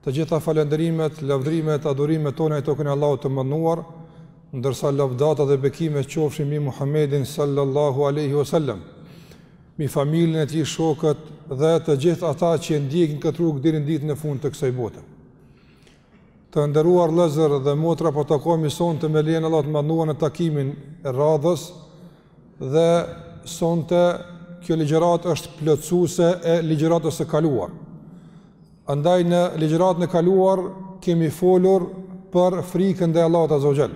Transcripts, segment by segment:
Të gjitha falënderimet, lavdrimet, adhurimet tona i takojnë Allahut të Madhëruar, ndërsa salavatet dhe bekimet qofshin mbi Muhammedin sallallahu alaihi wasallam, mbi familjen e tij, shokët dhe të gjithë ata që e ndjekin këtë rrugë deri në ditën e fundit të kësaj bote. Të nderuar vëllezër dhe motra, po takohemi sonte me lejen e Allahut të Madhëruar në takimin e radhës Dhe sonte kjo ligjëratë është plotësuese e ligjëratës së kaluar. Andaj në ligjëratën e kaluar kemi folur për frikën ndaj Allahut Azza wa Jall.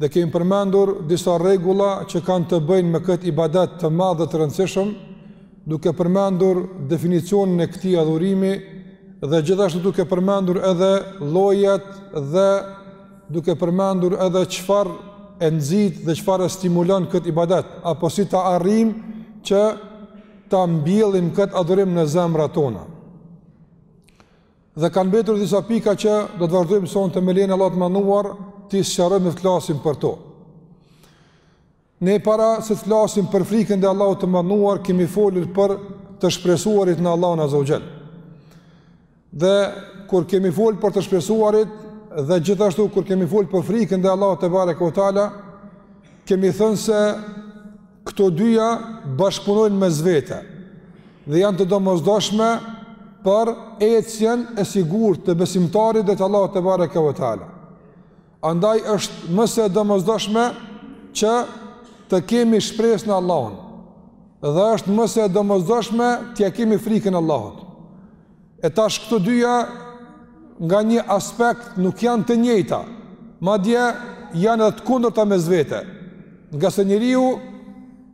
Dhe kemi përmendur disa rregulla që kanë të bëjnë me këtë ibadet të madh dhe të rëndësishëm, duke përmendur definicionin e këtij adhurimi dhe gjithashtu duke përmendur edhe llojet dhe duke përmendur edhe çfarë e nxit dhe çfarë e stimulon këtë ibadet, apo si ta arrijmë që ta mbjellim këtë adhurim në zemrat tona. Dhe kanë mbetur disa pika që do të vazhdojmë sonte me lejen e Allahut të Madhëruar, t'i sqarojmë e të flasim për to. Ne para se të flasim për frikën ndaj Allahut të Madhëruar, kemi folur për të shpresuarit në Allahun Azza wa Jall. Dhe kur kemi fol për të shpresuarit dhe gjithashtu kur kemi fol për frikën ndaj Allahut tebareke ue teala, kemi thënë se këto dyja bashkëpunojnë mes vete dhe janë të domosdoshme për ecjen e sigurt të besimtarit drejt Allahut tebareke ue teala. Andaj është më se e domosdoshme që të kemi shpresë në Allahun. Dhe është më se e domosdoshme t'ia kemi frikën Allahut. E tash këto dyja nga një aspekt nuk janë të njëjta, madje janë edhe të kundërta mes vete. Ngase njeriu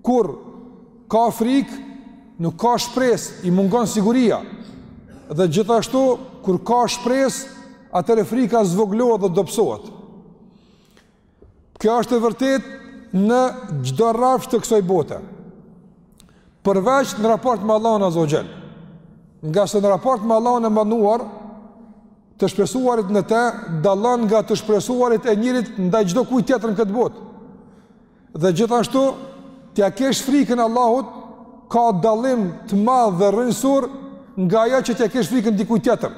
kur ka frikë, nuk ka shpresë, i mungon siguria. Dhe gjithashtu kur ka shpresë, atëherë frika zvogëlohet dhe dobësohet. Kjo është e vërtetë në çdo rrafsh të kësoj bote. Përveç në raport me Allahun Azza wa Jall. Ngase në raport me Allahun e Madhëruar, të shpresuarit në te, dallon nga të shpresuarit e njeriut ndaj çdo kujt tjetër në këtë botë. Dhe gjithashtu, t'ia kesh frikën Allahut, ka dallim të madh dhe rrënjësor nga ajo që t'ia kesh frikën dikujt tjetër.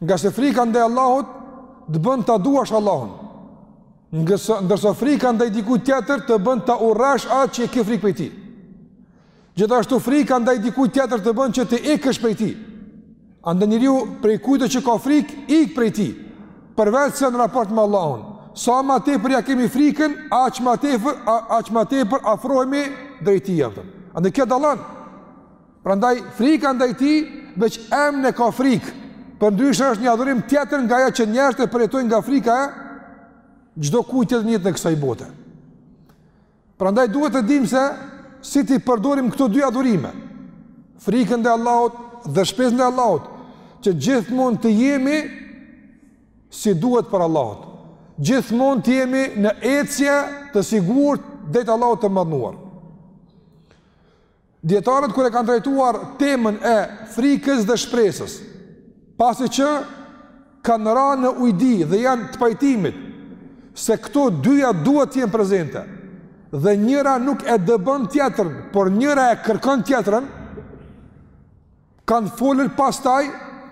Ngase frika ndaj Allahut të bën ta duash Allahun. Ndërsa frika ndaj dikujt tjetër të bën ta urresh atë që ke frikë prej tij. Gjithashtu frika ndaj dikujt tjetër të bën që të ikësh prej tij. Andaj njeriu prej kujt që ka frikë, ikë prej tij. Përveçse në raport me Allahun, sa më tepër ia kemi frikën, aq më tepër aq më tepër afrohemi drejt tij. Andaj kjo dallon Prandaj frika ndaj tij veç emrin e ka frikë. Përndryshe është një adhurim tjetër nga ajo që njerëzit e përjetojnë nga frika e çdo kujt tjetër në jetën e kësaj bote. Prandaj duhet të dimë se si t'i përdorim këto dy adhurime. Frikën ndaj Allahut dhe shpresën ndaj Allahut, që gjithmonë të jemi si duhet për Allahut. Gjithmonë të jemi në ecje të sigurt drejt Allahut të madhëruar. Dijetarët kur e kanë trajtuar temën e frikës dhe shpresës, pasi që kanë ra në ujdi dhe janë të pajtimit se këto dyja duhet të jenë prezente dhe njëra nuk e dëbon tjetrën, por njëra e kërkon tjetrën, kanë folur pastaj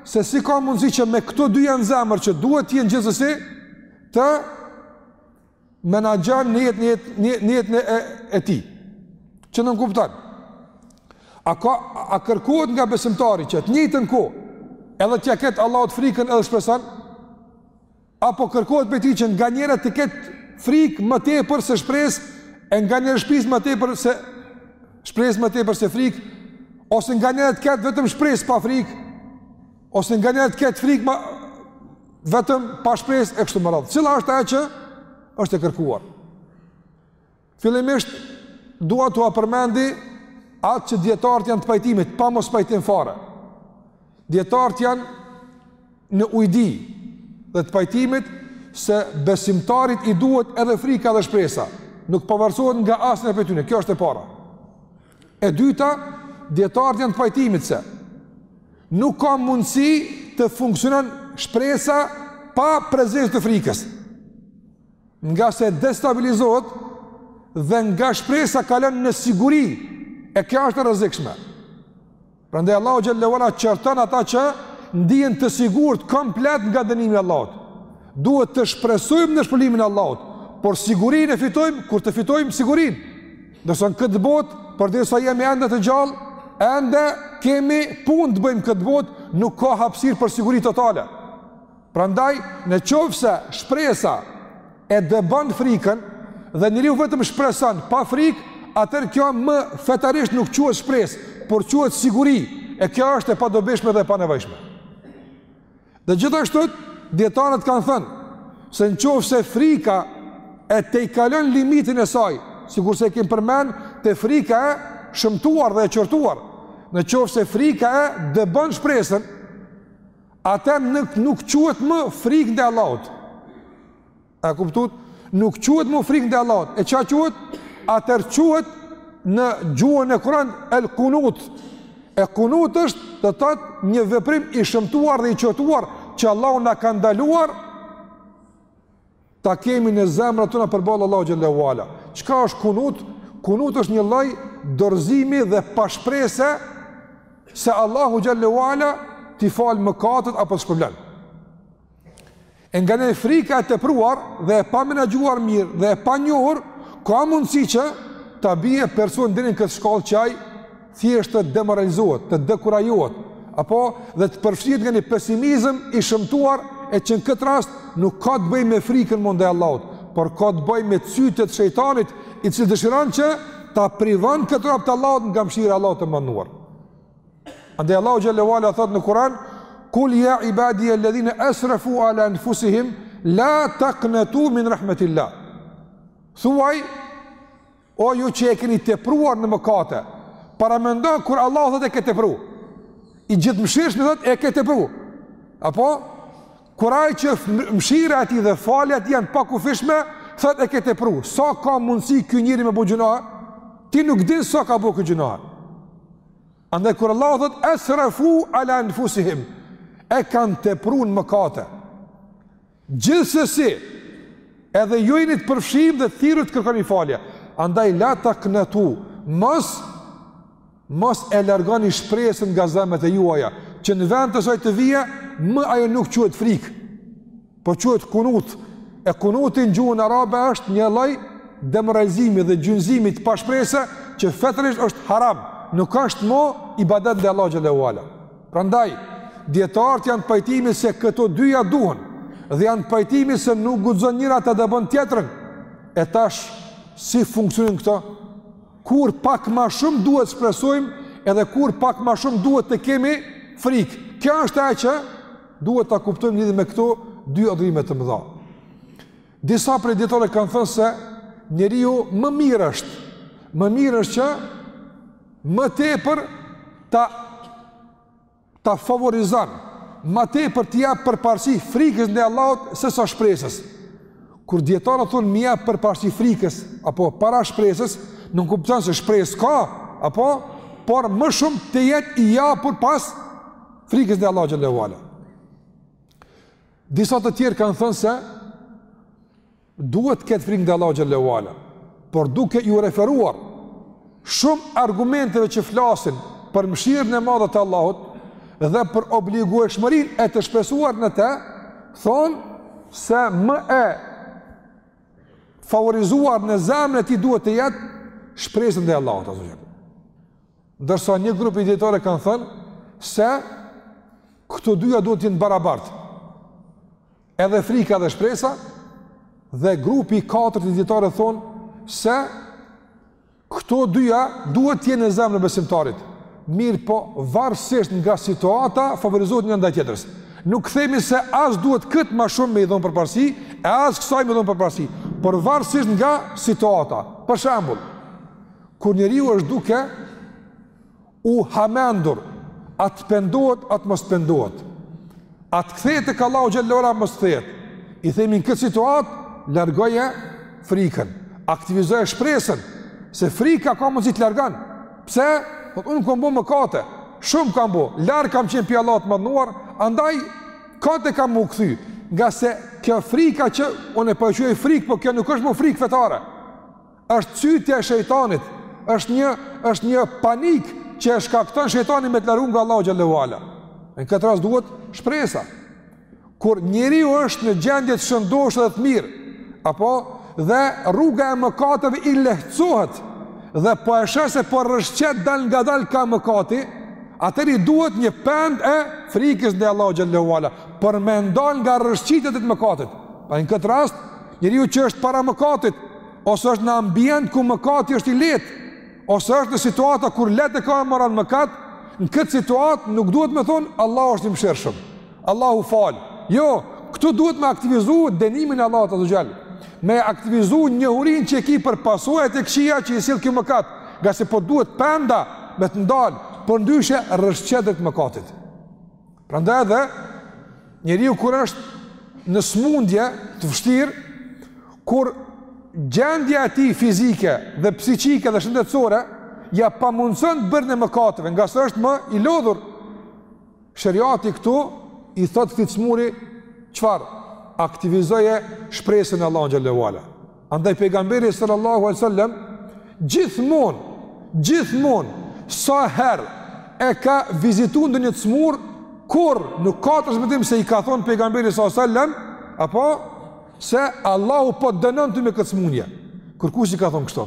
se si ka mundësi që me këto dyja në zemër që duhet të jenë gjithsesi të menaxhon në jetën e, e tij. Që nënkupton. A, ka, a kërkohet nga besimtari që të njëjtën kohë, edhe t'ia ketë Allahut frikën edhe shpresën, apo kërkohet prej tij që nganjëherë të ketë frikë më tepër se shpresë, e nganjëherë shpresë më tepër se shpresë më tepër se frikë, ose nganjëherë të ketë vetëm shpresë pa frikë, Ose nganjëherë të ketë frikë ma vetëm pa shpresë e kështu me radhë. Cila është ajo që është e kërkuar? Fillimisht, dua ta përmendi atë që dijetarët janë të pajtimit, pa mospajtim fare. Dijetarët janë në ujdi dhe të pajtimit se besimtarit i duhet edhe frika dhe shpresa. Nuk pavarësohet nga asnjë prej tyre, kjo është e para. E dyta, dijetarët janë të pajtimit se nuk ka mundësi të funksionon shpresa pa prezencë të frikës. Ngase destabilizohet dhe nga shpresa kalon në siguri. E kjo është e rrezikshme. Prandaj Allahu xhel-le ue ala qorton ata që ndihen të sigurt komplet nga dënimi i Allahut. Duhet të shpresojmë në shpërblimin e Allahut, por sigurinë e fitojmë kur të fitojmë sigurinë. Ndërsa në këtë botë, përderisa jemi ende të gjallë, ende kemi punë të bëjmë në këtë botë, nuk ka hapësirë për siguri totale. Prandaj, në qoftë se shpresa e dëbon frikën dhe njeriu vetëm shpreson pa frikë, atëherë kjo më fetarisht nuk quhet shpresë, por quhet siguri, e kjo është e padobishme dhe e panevojshme. Dhe gjithashtu dijetarët kanë thënë se në qoftë se frika e tejkalon limitin e saj, sikurse e kemi përmend te frika e shëmtuar dhe e qortuar, në qoftë se frika e dëbon shpresën, Atëherë nuk, nuk quhet më frikë ndaj Allahut. A kuptuat? Nuk quhet më frikë ndaj Allahut. E çka quhet? Atëherë quhet në gjuhën e Kur'anit el kunut. E kunut është, do të thotë, një veprim i shëmtuar dhe i qortuar që Allahu na ka ndaluar ta kemi në zemrat tona përballë Allahut xhel-le ue ala. Çka është kunut? Kunut është një lloj dorëzimi dhe pashprese se Allahu xhel-le ue ala t'i fal mëkatet apo të shpërblen. E nganjëherë frika e tepruar dhe e pamenaxhuar mirë dhe e panjohur, ka mundësi që ta bie personin deri në këtë shkallë që ai thjesht të demoralizohet, të dekurajohet, apo dhe të përfshihet nga një pesimizëm i shëmtuar e që në këtë rast nuk ka të bëjë me frikën më ndaj Allahut, por ka të bëjë me cytjet e shejtanit i cili dëshiron që ta privon këtë rob të Allahut nga mëshira e Allahut të Madhëruar. Andaj Allahu xhel-le ue ala thotë në Kur'an: "Kul ja ibadijel-ledhine asrafu ala anfusihim la taqnatu min rahmatillah." Thuaj O ju që e keni tepruar në mëkate, paramendoje kur Allahu thotë e ke tepru. I Gjithëmëshirshmi thotë e ke tepru. Apo? Kur ai që mëshira e tij dhe falja e tij janë të pakufishme, thotë e ke tepru. Sa ka mundësi ky njeri me bo gjynah? Ti nuk din sa ka bo ky gjynah. Andaj kur Allahu thotë asrafu ala anfusihim, e kanë tepru në mëkate. Gjithsesi, edhe ju jeni të përfshirë dhe të thirrur të kërkoni falje. Andaj la taqnatu, mos mos e largoni shpresën nga zemrat e juaja, që në vend të saj të vijë, më ajo nuk quhet frikë, po quhet kunut. E kunuti në gjuhën arabe është një lloj demoralizimi dhe gjunjëzimi të pashpresës që fetërisht është haram, nuk është më ibadet ndaj Allahut xhel-le ue ala. Prandaj, dijetarët janë të pajtimit se këto dyja duhen, dhe janë të pajtimit se nuk guxon njëra ta dëbon tjetrën. E tash, si funksionojnë këto? Kur pak ma shumë duhet shpresojmë, edhe kur pak ma shumë duhet të kemi frikë. Kjo është ajo që duhet ta kuptojmë lidhur me këto dy adhurime të mëdha. Disa prej dijetarëve kanë thënë se njeriu më mirë është, më mirë është që më tepër ta ta favorizon, më tepër t'i jap përparësi frikës ndaj Allahut sesa shpresës. Kur dijetarët thonë me i jap përparësi frikës apo para shpresës, nënkupton se shpresë ka, apo por më shumë të jetë i japur pas frikës ndaj Allahut xhel-le ue ala. Disa të tjerë kanë thënë se Duhet të ketë frikë ndaj Allahu xhelle ue ala, por duke iu referuar shumë argumenteve që flasin për mëshirën e madhe të Allahut dhe për obligueshmërinë e të shpresuar në të, thonë se më e favorizuar në zemrën e tij duhet të jetë shpresa ndaj Allahut azze ue xhel. Ndërsa një grup i dijetarëve kanë thënë se këto dyja duhet të jenë barabartë. Edhe frika dhe shpresa, dhe grupi i katërt i dijetarëve thonë, se këto dyja duhet të jenë në zemrën e besimtarit, mirëpo varësisht nga situata, favorizohet një ndaj tjetrës. Nuk themi se as duhet këtë ma shumë me i dhonë përparësi, e as kësaj me i dhonë përparësi, por varësisht nga situata. Për shembull, kur njeriu është duke, u hamendur, a të pendohet, a të mos pendohet, a të kthehet te Allahu xhelle ue ala, a mos kthehet, i themi në këtë situatë, largoje frikën, aktivizoje shpresën, se frika ka mundësi të largon, pse, thot, unë kom bo mëkate, shumë kam bo, larg kam qenë pi Allahut më dënon, andaj, kate kam me u kthy, ngase kjo frika që, unë e po quj frikë, po kjo nuk është më frikë fetare, Është cytja e shejtanit, është një është një panik që e shkakton shejtani me të largu nga Allahu xhelle ue ala. Në këtë rast duhet shpresa. Kur njeriu është në gjendje të shëndoshë dhe të mirë, apo dhe rruga e mëkateve i lehtësohet dhe po e sheh se po rrëshqet dalngadal ka mëkati, atëherë i duhet një pend e frikës ndaj Allahu xhelle ue ala për me ndal nga rrëshqitja drejt mëkatit. Pra në këtë rast, njeriu që është para mëkatit, ose është në ambient ku mëkati është i lehtë, ose është në situata kur lehtë e ka me marrë mëkat, në këtë situatë nuk duhet me thonë Allahu është i mëshirshëm. Allahu fal. Jo, këtu duhet me aktivizu dënimin e Allahut azze ue xhel. Me aktivizu njohurinë që e ki për pasojat e këqija që i sill kjo mëkat, ngase po duhet penda me të ndal, përndryshe rrëshqet drejt mëkatit. Prandaj edhe njeriu kur është në smundje të vështirë, kur gjendja e tij fizike dhe psiqike dhe shëndetësore ja pamundson bërjen e mëkateve, ngase është më i lodhur. Sheriati këtu i thotë këtij smuri çfarë? Aktivizoje shpresën e Allahut xhelle ue ala. Andaj pejgamberi sallallahu alaihi wasallam gjithmonë, gjithmonë sa herë e ka vizitu ndonjë smurë, kurrë nuk ka transmetim se i ka thon pejgamberi sallallahu alaihi wasallam, apo se Allahu po dënon ty me këtë smundje. Kërkujt s'i ka thon kështu?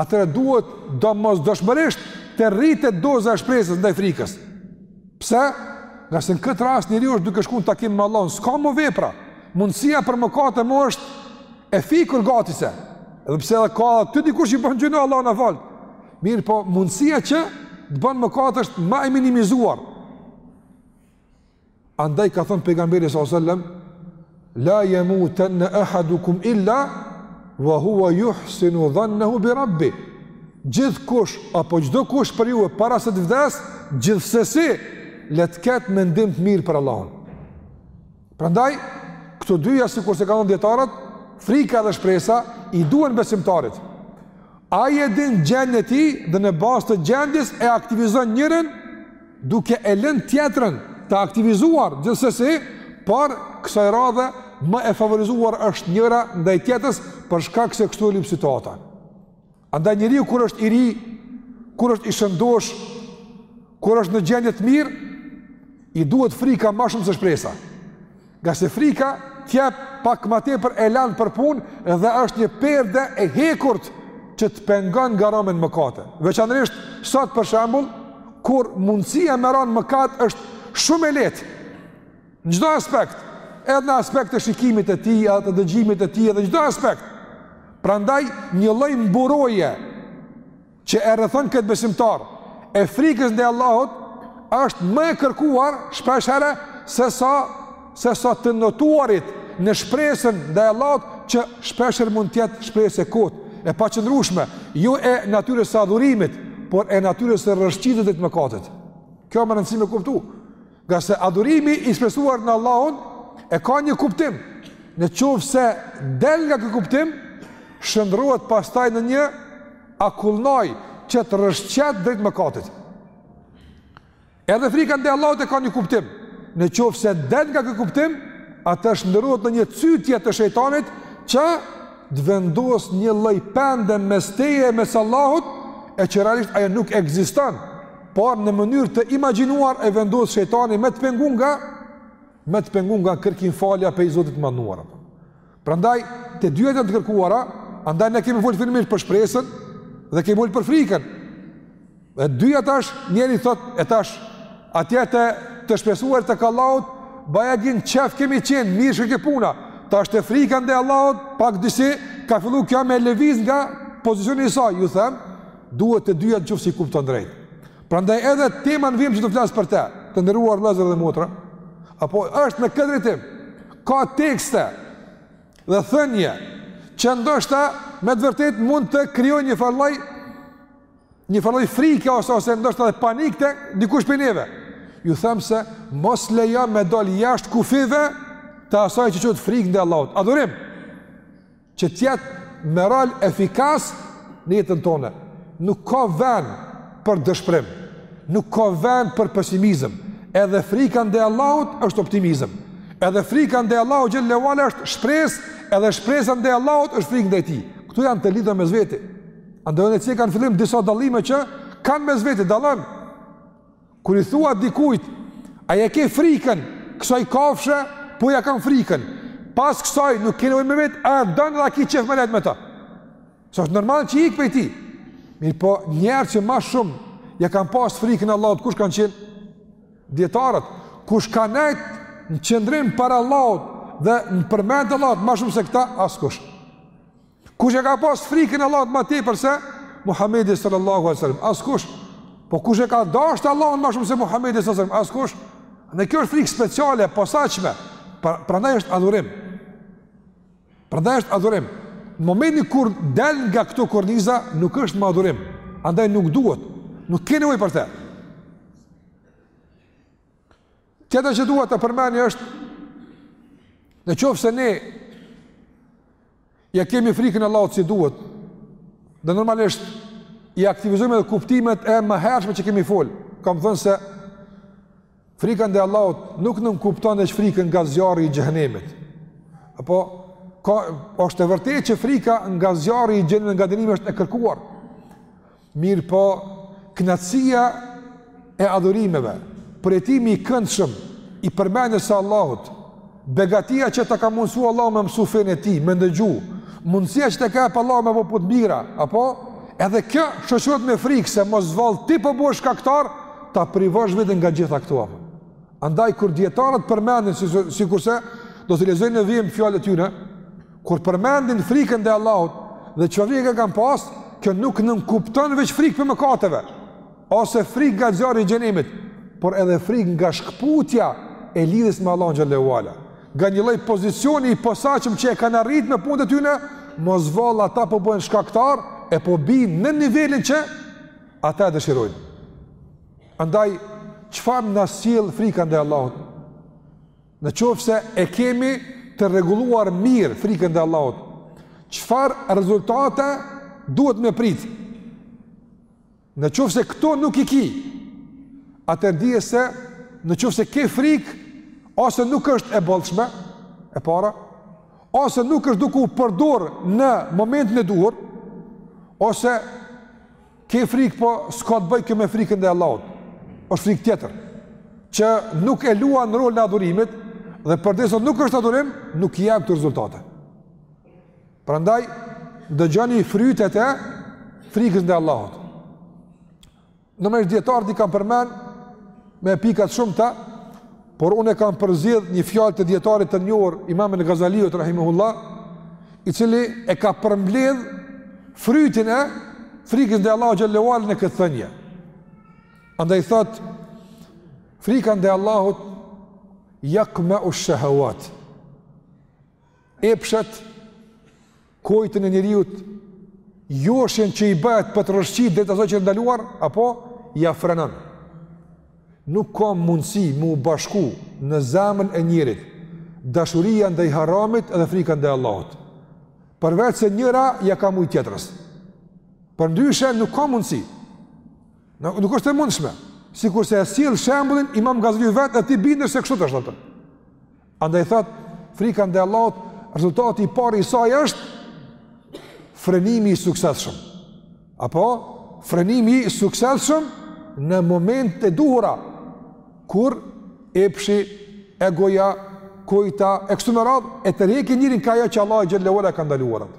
Atëherë duhet domosdoshmërisht të rritet doza e shpresës ndaj frikës. Pse? Nga se në këtë rast njeriu është duke shku në takim me Allahun, s'ka më vepra. Mundësia për mëkate më është e fikur gati se. Edhe pse edhe ka ty dikush i bën gjynah Allahu na fal. Mirë, po mundësia që të bën mëkat është ma e minimizuar. Andaj ka thënë pejgamberi sallallahu alajhi wasallam, la yamutanna ahadukum illa wa huwa yuhsinu dhannahu bi rabbi. Gjithkush apo çdokush prej juve para se të vdes, gjithsesi le të ketë mendim të mirë për Allahun. Prandaj këto dyja sikurse kanë thënë dijetarët, frika edhe shpresa i duhen besimtarit. Ai e din gjendjen e tij dhe në bazë të gjendjes e aktivizon njërën duke e lënë tjetrën të aktivizuar, gjithsesi, por kësaj radhe më e favorizuar është njëra ndaj tjetrës për shkak se kështu e lyp situata. Andaj njeriu kur është i ri, kur është i shëndoshë, kur është në gjendje të mirë, i duhet frika ma shumë se shpresa. Nga se frika të jep pak ma tepër elan për punë dhe është një perde e hekurt që të pengon nga rënia në mëkate. Veçanërisht, sot për shembull, kur mundësia me ra në mëkat është shumë e lehtë, në çdo aspekt, edhe në aspekt të shikimit e tij, edhe të dëgjimit e tij, edhe në çdo aspekt, prandaj një lloj mburoje, që e rrethon këtë besimtar e frikës ndaj Allahut është më e kërkuar shpeshherë sesa sesa të notuarit në shpresën ndaj Allahut që shpeshherë mund të jetë shpresë e kotë e paqëndrueshme, jo e natyrës së adhurimit, por e natyrës së rrëshqitjes te mëkatet. Kjo me rëndësi me kuptu. Nga se adhurimi i shpresuar në Allahun e ka një kuptim. Në qoftë se del nga ky kuptim, shndërrohet pastaj në një akullnajë që të rrëshqet drejt mëkatit. Edhe frika ndaj Allahut e ka një kuptim. Në qoftë se del nga ky kuptim, atëherë shndërrohet në një cytje të shejtanit që të vendos një lloj pende mes teje e mes Allahut e që realisht ajo nuk ekziston. por në mënyrë të imagjinuar e vendos shejtani me të pengu nga me të pengu nga kërkimfalja prej Zotit të madhëruar. Prandaj, të dyjat janë të kërkuara, andaj ne kemi folë fillimisht për shpresën dhe kemi folë për frikën. E dyja tash, njeri thotë, e tash, atje te të shpresuarit tek Allahu, bajagi në qef kemi qenë, mirë shkojke puna, tash te frika ndaj Allahut, pak disi, ka fillu kjo me lëviz nga pozicioni i saj, ju them, Duhet të dyja në qoftë se i kupton drejt. Prandaj edhe tema në vijim që të flas për të, të nderuar vëllezër dhe motra, apo është në këtë drejtim. Ka tekste dhe thënie që ndoshta me të vërtet mund të krijojnë një farloj një farloj frike ose ose ndoshta edhe panik te dikush prej neve. Ju them se mos lejo me dal jashtë kufijve të asaj që quhet frikë ndaj Allahut. Adhurim. që të jetë me rol efikas në jetën tonë. Nuk ka vend për dëshpërim, nuk ka vend për pesimizëm. Edhe frika ndaj Allahut është optimizëm. Edhe frika ndaj Allahut xhele ve ala është shpresë, edhe shpresa ndaj Allahut është frikë ndaj tij. Këto janë të lidhura mes vete. Andaj i ceka në fillim disa dallime që kanë mes vete dallon. Kur i thua dikujt, a ja ke frikën, kësaj kafshe, po ja kam frikën. Pas kësaj nuk ke nevojë me vet, a don dhe a ke qejf me nejt me ta. Se është normale që ik prej tij. Mirëpo, njerëz që ma shumë ja kanë pas frikën Allahut, kush kanë qenë? Dijetarët, kush ka nejt në qëndrim para Allahut dhe në përmendje t'Allahut ma shumë se këta, askush. Kush ia ka pas frikën Allahut ma tepër se Muhamedi sallallahu alaihi wasallam? Askush. Po kush e ka dashtë Allahun ma shumë se Muhamedi sallallahu alaihi wasallam? Askush. Andaj kjo është frikë speciale, e posaçme. Prandaj është adhurim. Prandaj është adhurim. Në momentin kur del nga këto korniza, nuk është ma adhurim. Andaj nuk duhet. Nuk ke nevojë për të. Tjetra që dua ta përmendi është, në qoftë se ne, ja kemi frikën Allahut si duhet, dhe normalisht, i aktivizojmë edhe kuptimet e mëhershme që kemi folë, kam thënë se, frika ndaj Allahut nuk nënkupton veç frikën nga zjarri i xhehenemit, apo, ka, është e vërtetë që frika nga zjarri i xhehenemit nga dënimi është e kërkuar, Mirëpo, kënaqësia e adhurimeve, përjetimi i këndshëm i përmendjes së Allahut, begatia që ta ka mundësu Allahu me mësu fenë e tij, me ndëgju, mundësia që ta jep Allahu me bë punë të mira, apo edhe kjo shoqërohet me frikë se mos vallë ti po bëhesh shkaktar ta privosh veten nga gjitha këto. Andaj kur dijetarët përmendin sikurse do të lexojmë në vijim fjalët e tyne, kur përmendin frikën ndaj Allahut dhe çfarë që kanë pas, kjo nuk nënkupton veç frikë prej mëkateve, ose frikë nga zjarri i xhehenemit, por edhe frikë nga shkëputja e lidhjes me Allahun xhele ve ala. Nga një lloj pozicioni i posaçëm që e kanë arrit me punët e tyne, mos vallë ata po bëhen shkaktar e po bijnë nën nivelin që ata e dëshirojnë. Andaj, çfarë na sjell frika ndaj Allahut? Në qoftë se e kemi të rregulluar mirë frikën ndaj Allahut, çfarë rezultate duhet me prit? Në qoftë se këto nuk i ki, atëherë dije se në qoftë se ke frikë, ose nuk është e bollshme, e para, ose nuk është duke u përdor në momentin e duhur, ose Ke frikë, po s'ka të bëjë kjo me frikën ndaj Allahut. Është frikë tjetër që nuk e luan rolin e adhurimit dhe përderisa nuk është adhurim, nuk i jep këto rezultate. Prandaj dëgjoni frytet e frikës ndaj Allahut. Normalisht dijetarët i kanë përmend me pika të shumta Por unë kam përzgjedh një fjalë të dijetarit të njohur Imam al-Ghazaliut rahimahullah, i cili e ka përmbledh frytin e frikës ndaj Allahut xhelle ue ala në këtë thënie. Andaj thotë frika ndaj Allahut yaqma ush-shahawat. Epshet kojtjen e njeriut, joshjen që i bëhet për të rëshqit drejt asaj që është e ndaluar, apo ia frenon. Nuk ka mundësi me u bashku në zemrën e njerit, dashuria ndaj haramit dhe frika ndaj Allahut. Përveç se njëra ia ka mujt tjetrës. Përndryshe nuk ka mundësi. Nuk, nuk është e mundshme. Sikurse e sjell shembullin Imam Gazaliu vetë e të bindesh se kështu është atë. Andaj thotë, frika ndaj Allahut, rezultati i parë i saj është frenimi i suksesshëm. Apo frenimi i suksesshëm në momente të duhura kur epshi egoja kojtja e kështu me radhë e tërheq njerin ka ajo që Allahu xhelle ue ala ka ndaluar atë.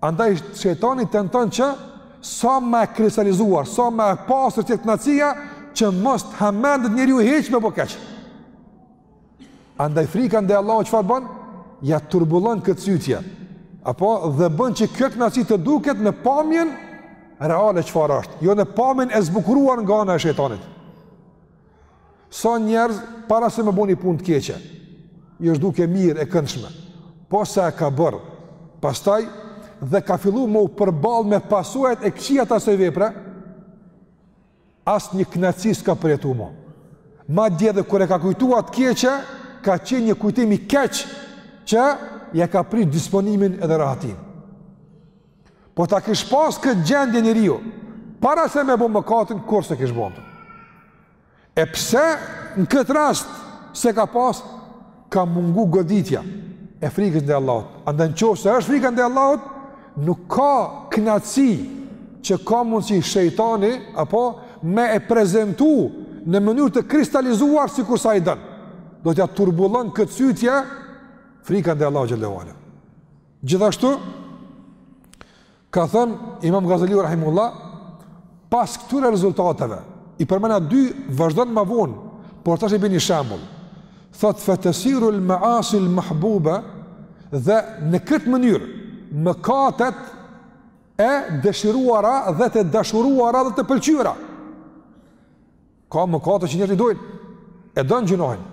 Andaj shejtani tenton që sa më e kristalizuar, sa më e pastër të jetë kënaqësia, që mos të hamendet njeriu hiç me bo keq. Andaj frika ndaj Allahut çfarë bën? Ia turbullon këtë cytje. Apo dhe bën që kjo kënaqësi të duket në pamjen reale çfarë është, jo në pamjen e zbukuruar nga ana e shejtanit. Sa njerëz para se me bo një punë të keqe, i është duke mirë e këndshme, posa e ka bërë, pastaj dhe ka fillu me u përball me pasojat e këqija të asoj vepre, asnjë kënaqësi s'ka përjetu më. Madje edhe kur e ka kujtu atë të keqe, ka qenë një kujtim i keq që ia ka prish disponimin edhe rahatin. Po ta kish pas këtë gjendje njeriu, para se me bo mëkatin, kurrë s'e kish bo atë. E pse në këtë rast se ka pas ka mungu goditja e frikës ndaj Allahut. Andaj në qoftë se është frika ndaj Allahut, nuk ka kënaqësi që ka mundsi shejtani apo me e prezantu në mënyrë të kristalizuar sikurse ai don. Do t'ja turbullon këtë cytje frika ndaj Allahut xhele ve ala. Gjithashtu Ka thënë Imam Gazaliu rahimehullah, pas këtyre rezultateve, i përmena dy, vazhdojnë ma vonë, por tash i bin një shembull. Thot fe tesirul measil mahbube dhe në këtë mënyrë mëkatet e dëshiruara dhe të dashuruara dhe të pëlqyera. Ka mëkate që njerëz i dojnë, e don gjynahin.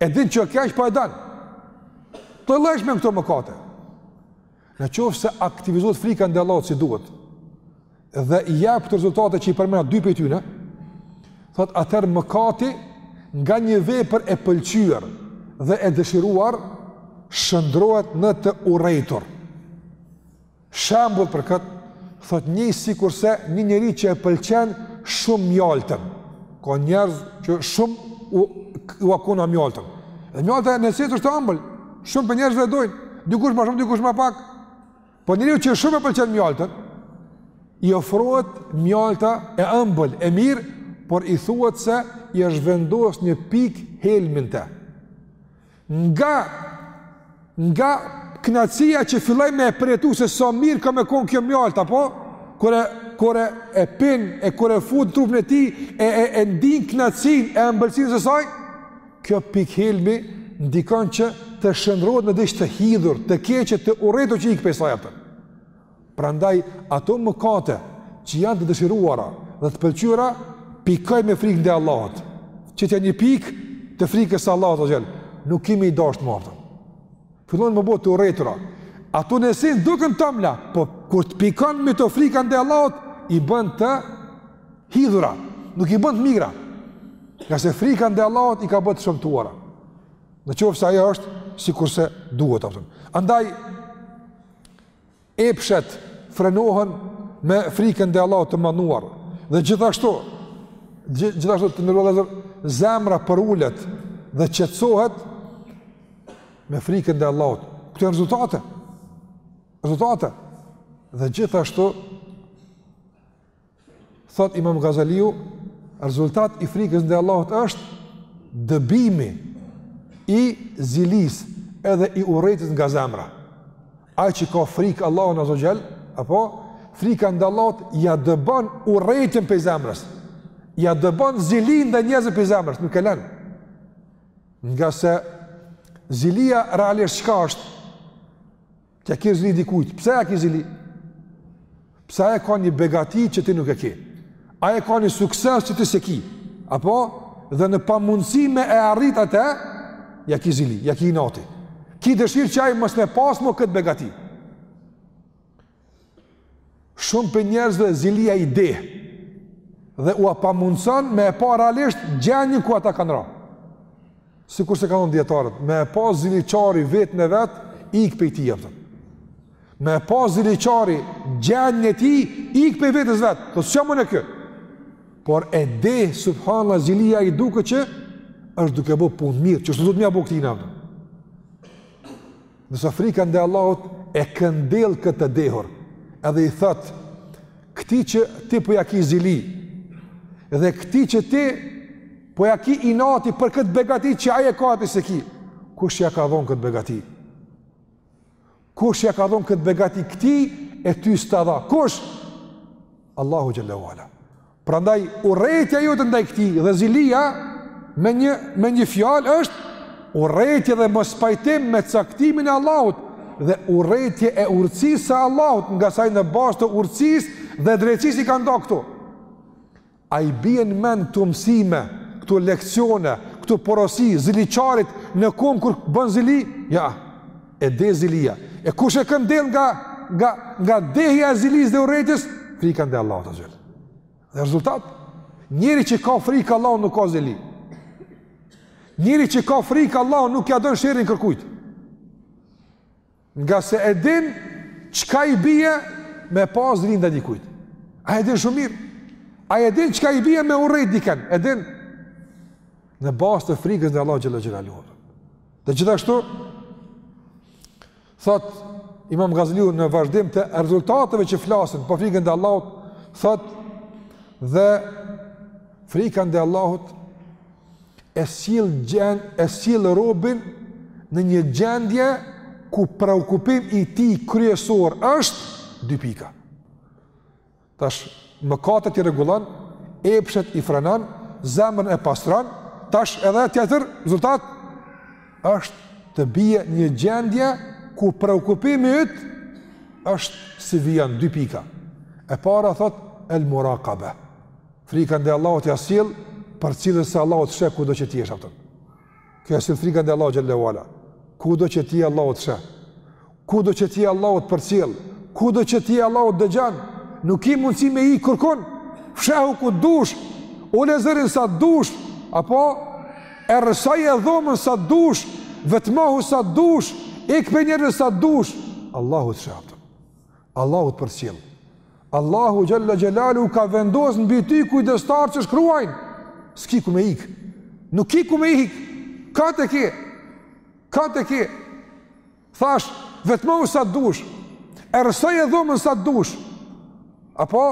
E din që o keq po e don. Të lejsh me këto mëkate. Në qoftë se aktivizohet frika ndaj Allahut si duhet, dhe i jep këto rezultate që i përmena dy prej tyne, thot atëherë mëkati nga një vepër e pëlqyer dhe e dëshiruar, shndërrohet në të urrejtur. Shembull për këtë, thot një sikurse një njeri që e pëlqen shumë mjaltën. Ka njerëz që shumë ua ka ana mjaltën. Dhe mjalta në esencë është e ëmbël. Shumë prej njerëzve e dojnë, dikush më shumë, dikush më pak. Po njeriu që shumë e pëlqen mjaltën, i ofrohet mjalta e ëmbël, e mirë, por i thuhet se i është vendos një pikë helmi në të. Nga nga kënaqësia që filloi me e përjetu se sa mirë ka me kon kjo mjaltë apo kur e kur e, e pin e kur e fut trupin e tij e e e ndin kënaqësinë e ëmbëlsinë së saj kjo pik helmi ndikon që të shndrohet në diç të hidhur të keqe të urrejtur që ik prej saj atë Prandaj ato mëkate që janë të dëshiruara dhe të pëlqyera, pikoj me frikë ndaj Allahut. Qitjau një pikë të frikës së Allahut azze ve xhel, nuk ki me i dashtë më, a kupton. Fillon me u bë të urrejtura. Ato në esencë duken t'amla, po kur të pikon me to frika ndaj Allahut, i bën të hidhura, nuk i bën të mira. Ngase frika ndaj Allahut i ka bërë të shëmtuara. Në qoftë se ajo është sikurse duhet, a kupton. Andaj epshet frenohen me frikën ndaj Allahut të madhëruar, dhe gjithashtu, gjithashtu të nderuar vëllezër, zemra përulet dhe qetsohet me frikën ndaj Allahut. Këto janë rezultate, rezultate, dhe gjithashtu, thotë Imam Gazaliu, rezultat i frikës ndaj Allahut është dëbimi i zilisë edhe i urrejtjes nga zemra. Ai që ka frikë Allahun azze ve xhel, apo frika ndaj Allahut ja dëbon urrejtjen prej zemrës. Ja dëbon zilinë ndaj njerëzve prej zemrës, nuk e lën. Ngase zilia realisht çka është? T'ja kesh zili dikujt, pse ja ki zili? Pse ai e ka një begati që ti nuk e ki? Ai e ka një sukses që ti s'e ki? Apo? Dhe në pamundësi me e arrit atë, ja ki zili, ja ki inati. Ki dëshirë që ai mos me pas mo këtë begati. Shumë prej njerëzve zilia i deh dhe ua pamundëson me e pa realisht gjendjen ku ata kanë ra. Sikurse kanë thonë dijetarët, me e pa ziliqari veten e vet, ik prej tij, apo. Me e pa ziliqari gjendjen e tij, ik prej vetes vet, thotë s'jam unë ky. Por e deh, subhanallah, zilia i duket që është duke bo punë mirë, që është në duke ja bo këtij inat Ndërsa frika ndaj Allahut e këndell këtë të dehur, edhe i thotë, këtij që ti po ja ki zili, dhe këtij që ti po ja ki inati për këtë begati që ai e ka e ti s'e ki, kush ja ka dhonë këtë begati? Kush ja ka dhonë këtë begati këtij e ty s'ta dha? Kush? Allahu xhel-le ve ala. Prandaj urrejtja jote ndaj këtij dhe zilia me një me një fjalë është urrejtje dhe mospajtim me caktimin e Allahut dhe urrejtje e urtësisë së Allahut ngase ai në bazë të urtësisë dhe drejtësisë i ka nda këto. A i bjen mend këto mësime, këto leksione, këto porosi, ziliqarit në kohën kur bën zili? Ja. E deh zilia. E kush e këndell nga, nga, nga dehja e zilisë dhe urrejtjes? Frika ndaj Allahut azze ve xhel. Dhe rezultat, njeri që ka frikë Allahun nuk ka zili. Njeri që ka frikë Allahun nuk ja don sherrin kërkujt. Ngase e din çka i bije me pas zili ndaj dikujt. Ai e din shumë mirë. Ai e din çka i bije me urrejt dikend. E din, në bazë të frikës ndaj Allahut xhel-le xhelaluhu Dhe gjithashtu, thotë imam Gazaliu në vazhdim të rezultateve që flasin, për frikën ndaj Allahut, thotë dhe frika ndaj Allahut e sjell, gjen, e sjell robin në një gjendje ku preokupim i tij kryesor është dy pika. Tash mëkatet i rregullon, epshet i frenon, zemrën e pastron, tash edhe tjetër rezultat është të bie një gjendje ku preokupimi yt është si vijon dy pika. E para thotë el murakabe. Frika ndaj Allahut ia sjell përcjelljen se Allahu të sheh kudo që ti jesh apo. Kjo e sjell frika ndaj Allahu xhel-le ue ala. Kudo që ti je Allahu të sheh. Kudo që ti je Allahu të përcjell, kudo që ti je Allahu të dëgjon, nuk ke mundësi me ik kërkun. Fshehu ku dush, ule zërin sa dush, apo errësoje dhomën sa dush, vetmohu sa dush, ik prej njerëzve sa dush, Allahu të sheh apo. Allahu t'përcjell. Allahu xhel-le xhelaluhu ka vendos mbi ty kujdestarë që shkruajnë. S'ki ku me ik. Nuk ki ku me ik. Ka tek? Ka tek? Thashë, vetmohu sa dush. Errësoje dhomën sa dush. Apo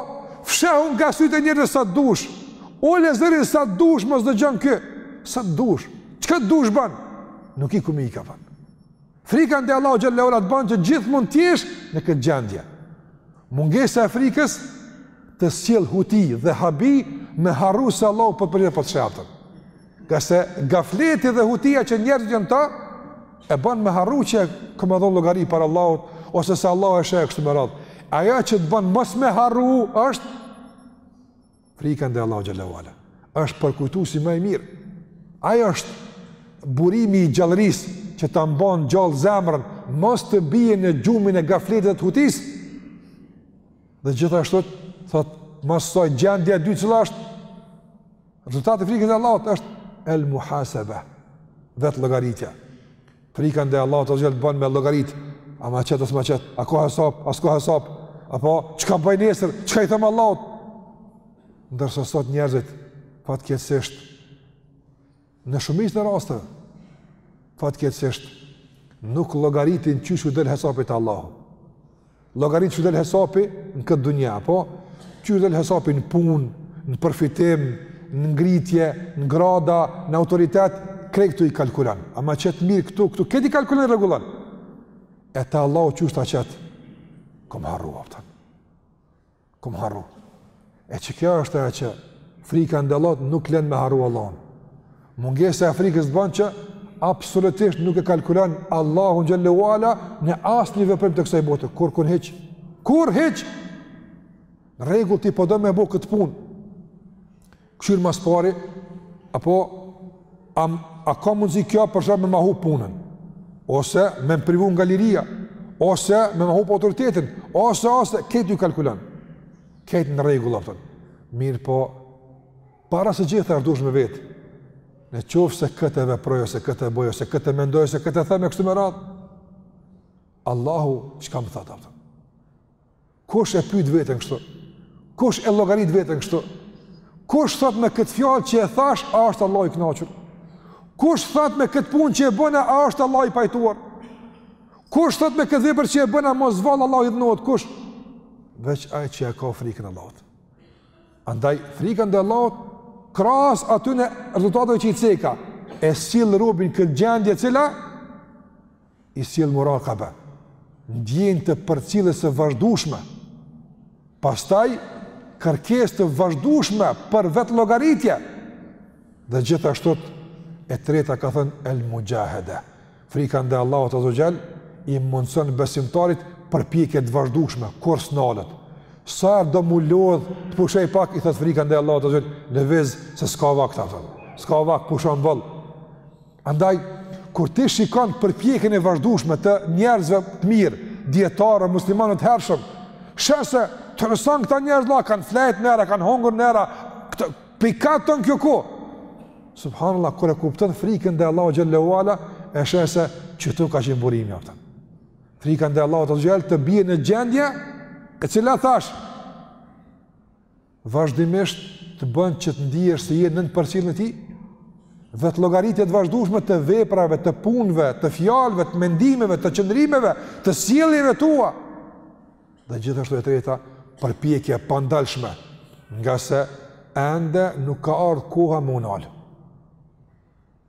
fshehu nga sytë e njerëzve sa dush. Ule zërin sa dush mos dëgjon kush. Sa dush. Çka dush ban? Nuk ki ku me ik apo. Frika ndaj Allahut xhel-le ue ala të bën që gjithmonë të jesh në këtë gjendje. Mungesa e frikës të sjell huti dhe habi me harru se Allahu po të përcjell, po të sheh apo. Ngase gafleti dhe hutia që njerëzit gjenden ta e bën me harru që kam me dhon llogari para Allahut ose se Allahu e sheh e kështu me radhë. Ajo që të bën mos me harru është Frika ndaj Allahu xhel-le ue ala është përkujtuesi më i mirë. Ai është burimi i gjallërisë që ta mban gjallë zemrën, mos të bie në gjumin e gafletit të hutisë. Dhe gjithashtu thotë më pas gjendja e dytë që është rezultat i frikës ndaj Allahut është el muhasebe, vetëllogaritja. Frika ndaj Allahut azze ue xhel ban me llogarit. A ma qet a s'ma qet. A ka hesap, a s'ka hesap. Apo çka bëj nesër? Çka i them Allahut? Ndërsa sot njerëzit fatkeqësisht në shumicën e rasteve fatkeqësisht nuk llogaritin çysh u del hesapi te Allahu. Llogarit qysh del hesapi në këtë dunja, apo, qysh del hesapi në punë, në përfitim, në ngritje, në grada, në autoritet, krejt këto i kalkulon. A ma qet mirë këtu, këtu, këto i kalkulon, i rregullon. E te Allahu qysh ta qet, kom harru, apo. Kom harru. E që kjo është ajo që frika ndaj Allahut nuk len me harru Allahun. Mungesa e frikës të ban që absolutisht nuk e kalkulon Allahun xhel-le ue ala në asnjë veprim të kësaj bote. Kurrkun hiç, kurr hiç. Rregull ti po don me bo këtë punë. Kqyr ma s'pari, apo, a, a ka mundësi kjo për shembull me ma hup punën, ose me më privu nga liria, ose me ma hup autoritetin, ose, ose, krejt ju kalkulon, krejt në rregull, a po kupton. Mirëpo, para së gjithash a thush me veti, në qofë se këtë e veproj, ose këtë e boj, ose këtë e mendoj, ose këtë e them e kështu me radhë, Allahu, çka m'thotë, a po kupton. Kush e pyet veten kështu? Kush e llogarit veten kështu? Kush thotë me këtë fjalë që e thashë, a është Allah i kënaqur? Kush thotë me këtë punë që e bëna, a është Allah i pajtuar? Kush thotë me këtë vepër që e bëna, mos vallë Allahu hidhërohet, kush? Veç ai që e ka frikën e Allahut. Andaj frika ndaj Allahut krahas atyne rezultateve që i ceka, e sjell robin n'këtë gjendje e cila i sjell murakabe, ndjenjë të përcjelljes së vazhdueshme, pastaj kërkesë të vazhdueshme për vetëllogaritje. Dhe gjithashtu e treta ka thënë el muxhahede. Frika ndaj Allahut azze ve xhel i mundson besimtarit përpjekje të vazhdueshme kurrë s'nalet. Sa herë do mu lodh, të pushoj pak i thotë frika ndaj Allahut azze ve xhel, lëviz se s'ka vakt, thotë. S'ka vakt pushon boll. Andaj, kur ti shikon përpjekjen e vazhdueshme të njerëzve të mirë, dietarë muslimanë të hershëm, sheh se, të arsyeton këta njerëz a kanë flejt nihere, a kanë hongër nihere, ku e pikat ton kjo kohë. Subhanallah kur e kupton frikën ndaj Allahut xhele ue ala, e sheh se qetu ka qenë burimi, a po kupton. Frika ndaj Allahut azze ve xhel të bie në gjendje e cila thashë vazhdimisht të bën që të ndihesh se je nën përcjelljen e tij dhe llogaritje të vazhdueshme të veprave, të punëve, të fjalëve, të mendimeve, të qëndrimeve, të sjelljeve tua. Dhe gjithashtu e treta, përpjekje e pandalshme, ngase ende nuk ka ardhur koha me u nal.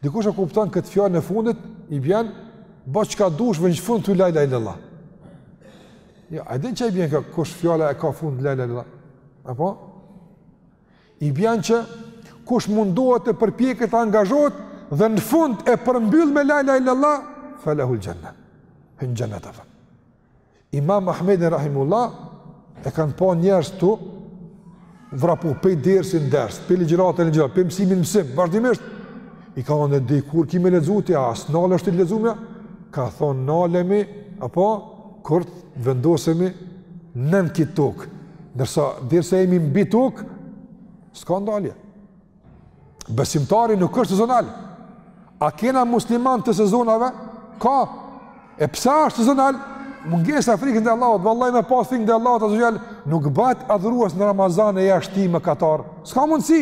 Dikush e kupton këtë fjalën e fundit, i bjen, bo çka dush, veç në fund thuj la ilahe ilallah. Jo, a din çka i bjen, kush fjalë e ka t'fundit la ilahe ilallah, apo? I bjen që kush mundohet të përpjeket, të angazhohet, dhe në fund e përmbyll me la ilahe ilallah, fe lehul xhennet, hyn n'xhennet, apo? Imam Ahmedin Rahimullah e kanë pa njerëz tu vrapu, pej dersi në ders, pej ligjërate n'ligjëratë, pej mësimi n'mësim, vazhdimisht, i kanë thënë deri kur ki me lexu ti, a s'nalesh ti lexum, jo, ka thonë nalemi, apo, kur t'vendosemi nën kit tokë, ndërsa derisa jemi mbi tokë, s'ka ndalje. Besimtari nuk është sezonal. A kena musliman të sezonave? Ka. E pse është sezonal? Mungesa e frikës ndaj Allahut, vallahi me pas frikë ndaj Allahut, azze ve xhel, nuk bëhet adhurues në Ramazan e jashtë tij mëkatar. S'ka mundësi.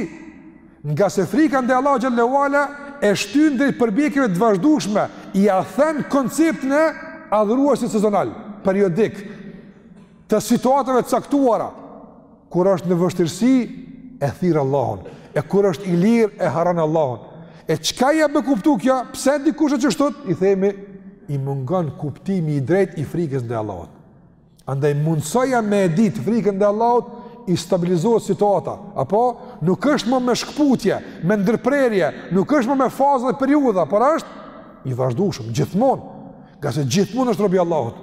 Ngase frika ndaj Allahut xhele ue ala, e shtyn drejt përpjekjeve të vazhdueshme, ia then konceptin e adhuruesit sezonal, periodik. të situatave të caktuara, kur është në vështirësi, e thirr Allahun, e kur është i lirë, e harron Allahun. E çka ja me kuptu kjo, pse dikush është kështu, i themi, i mungan kuptimi i drejtë i frikës ndaj Allahut. Andaj mundësoja me e ditë frikën ndaj Allahut, i stabilizohet situata, apo nuk është më me shkëputje, me ndërprerje, nuk është më me fazë dhe periudha, por është i vazhdueshëm, gjithmonë, ngase gjithmonë është rob i Allahut.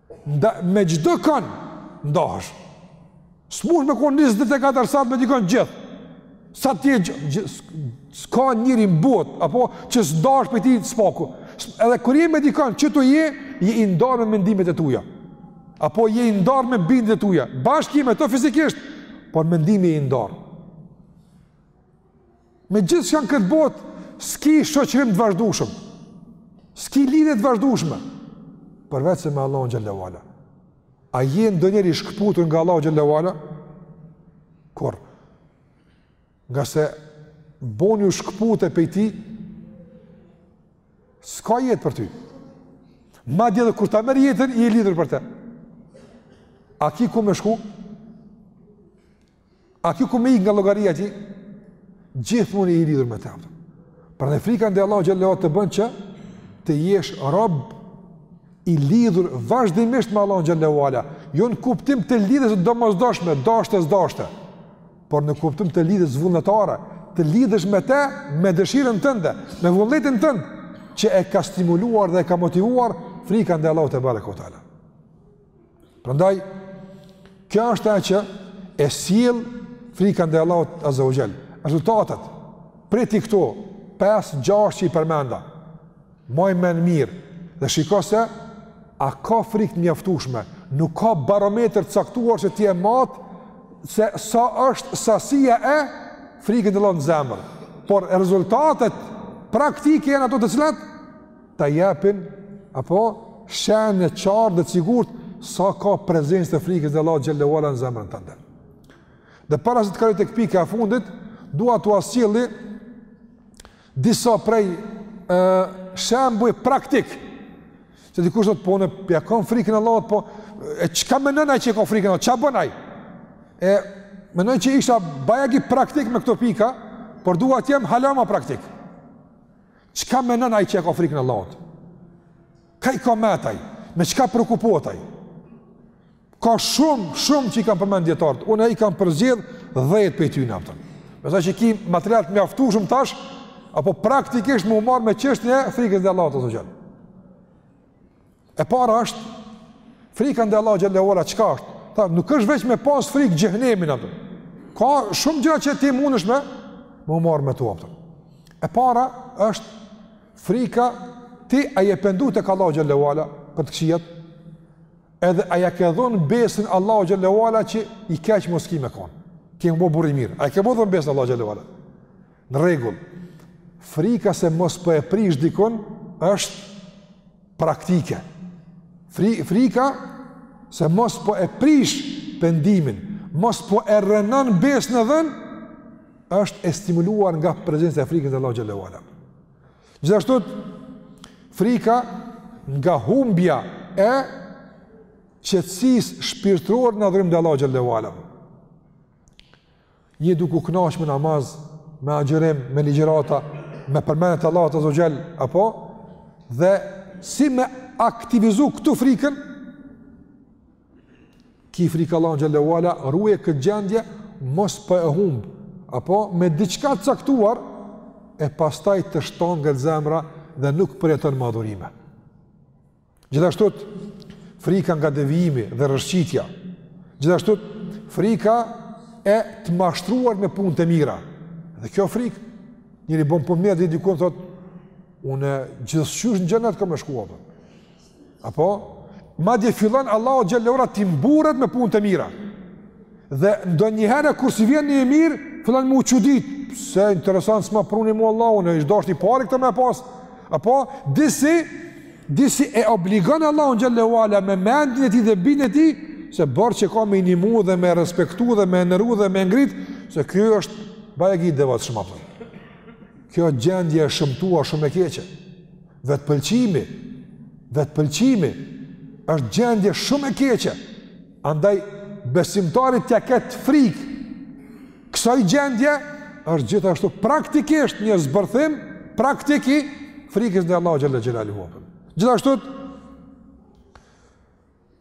Nda, me çdo kan ndahesh. S'mundesh me kon 24 sahat me dikon gjithë. Se ti s'ka njeri në botë apo që s'ndahesh prej tij së paku. Edhe kur je me dikon qëtu je, je i ndarë me mendimet e tua. Apo je i ndarë me bindjet e tua. Bashkë je me të fizikisht, por mendimi je i ndarë. Me gjithçka në këtë botë, s'ki shoqërim të vazhdueshëm, s'ki lidhje të vazhdueshme, përveç se me Allahun xhele ue ala. A je ndonjëherë i shkëputur nga Allahu xhele ue ala? Kurrë. Ngase boni u shkëpute pej tij, s'ka jetë për ty. Madje edhe kur ta merr jetën, je i lidhur për te. A ki ku me shku? A ki ku me ikë nga llogaria e tij? Gjithmonë je i lidhur me të apo. Prandaj frika ndaj Allahut xhele ue ala të bën që të jesh rob i lidhur vazhdimisht me Allahun xhele ue ala. Jo në kuptim të lidhjes domosdoshme, deshte s'deshte. Por në kuptim të lidhjes vullnetare, të lidhesh me te, me dëshirën tënde, me vullnetin tënd, që e ka stimuluar dhe e ka motivuar frika ndaj Allahut tebareke ue teala. Prandaj kjo është ajo që e sjell frika ndaj Allahut azze ve xhel. Rezultatet prej tij këto 5 6 që i përmenda. Maj mend mirë dhe shiko se a ka frikë të mjaftueshme. Nuk ka barometër të caktuar që ti e mat se sa është sasia e frikës ndaj Allahut në zemër. Por rezultatet praktike janë ato të cilat të japin apo shenë e qartë dhe e sigurt sa ka prezencë të frikës së Allahut xhelle ue ala në zemrën tande. Dhe para se të kaloj tek pika e fundit, dua t'ua sjelli disa prej e, shembuj praktik. Se dikush thotë po unë po ja kam frikën e Allahut, po e çka menon ai që e ka frikën e Allahut, ça bon ai? E menoj që isha bajagi praktik me këto pika, por dua të jem hala ma praktik. Çka menon ai që e ka frikën e Allahut? Kah i ka mendtë ai, me çka preokupohet ai? Ka shumë, shumë që i kanë përmend djetartë, unë e i kam përzgjedh dhetë prej tyne apo, me sa që ki material të mjaftueshëm tash, apo praktikisht me u marrë me çështjen e frikës së Allahut azze E para është frika ndaj Allahut xhelle ue ala çka është? Tha, nuk është veç me pas frikë xhehenemin apo. Ka shumë gjëra që ti mundesh me, me u marr me to apo. E para është frika ti a je pendu tek Allahu xhelle ue ala për të këqijat? Edhe a ja ke dhon besën Allahut xhelle ue ala që i keq ma s'ki me kon. Ki me u bo burrë i mirë. A ja ke bo, dhon besën Allahut xhelle ue ala? Në rregull. Frika se mos po e prish shikon, është praktike. Fri, frika se mos po e prish pendimin, mos po e rrënon besën e dhën është e stimuluar nga prezenca e frikës së Allahut xhelle ue ala. Gjithashtu frika nga humbja e qetësisë shpirtërore në adhurim të Allahut xhelle ue ala. Je duke u kënaqur me namaz, me agjërim, me ligjërata, me përmendje të Allahut azze ue xhel, apo dhe si me aktivizu këtu frikën? Ki frikë Allahun xhelle ue ala, ruaje këtë gjendje mos po e humb, apo me diçka të caktuar e pastaj të shtanget zemra dhe nuk përjeton më adhurime. Gjithashtu, frika nga devijimi dhe rrëshqitja. Gjithashtu, frika e të mashtruarit me punët e mira. Dhe kjo frikë, njeri bon punë mirë dhe dikur thot, unë gjithqysh në xhenet kam me shku, be. Apo madje fillon Allahut xhelle ue ala t'i mburret me punët e mira. Dhe ndonjëherë kur s'i vjen një e mirë, fillon me u çudit, se interesant s'ma pruni mua Allahu, unë u dasht i pari këtë me e pas. Apo disi disi e obligon Allahun xhelle ue ala me mendjen e tij dhe bindjen e tij se borxh e ka me i nimu dhe me e respektu dhe me e neru dhe me e ngrit, se ky është bajagi i devotshëm apo. Kjo gjendje e shëmtua shumë e keqe. Vetëpëlqimi, vetëpëlqimi është gjendje shumë e keqe. Andaj, besimtari t'ia ketë frikë, kësaj gjendje, është gjithashtu praktikisht një zbërthim, praktik i frikës ndaj Allahut xhel-le xhelaluhu. Gjithashtu,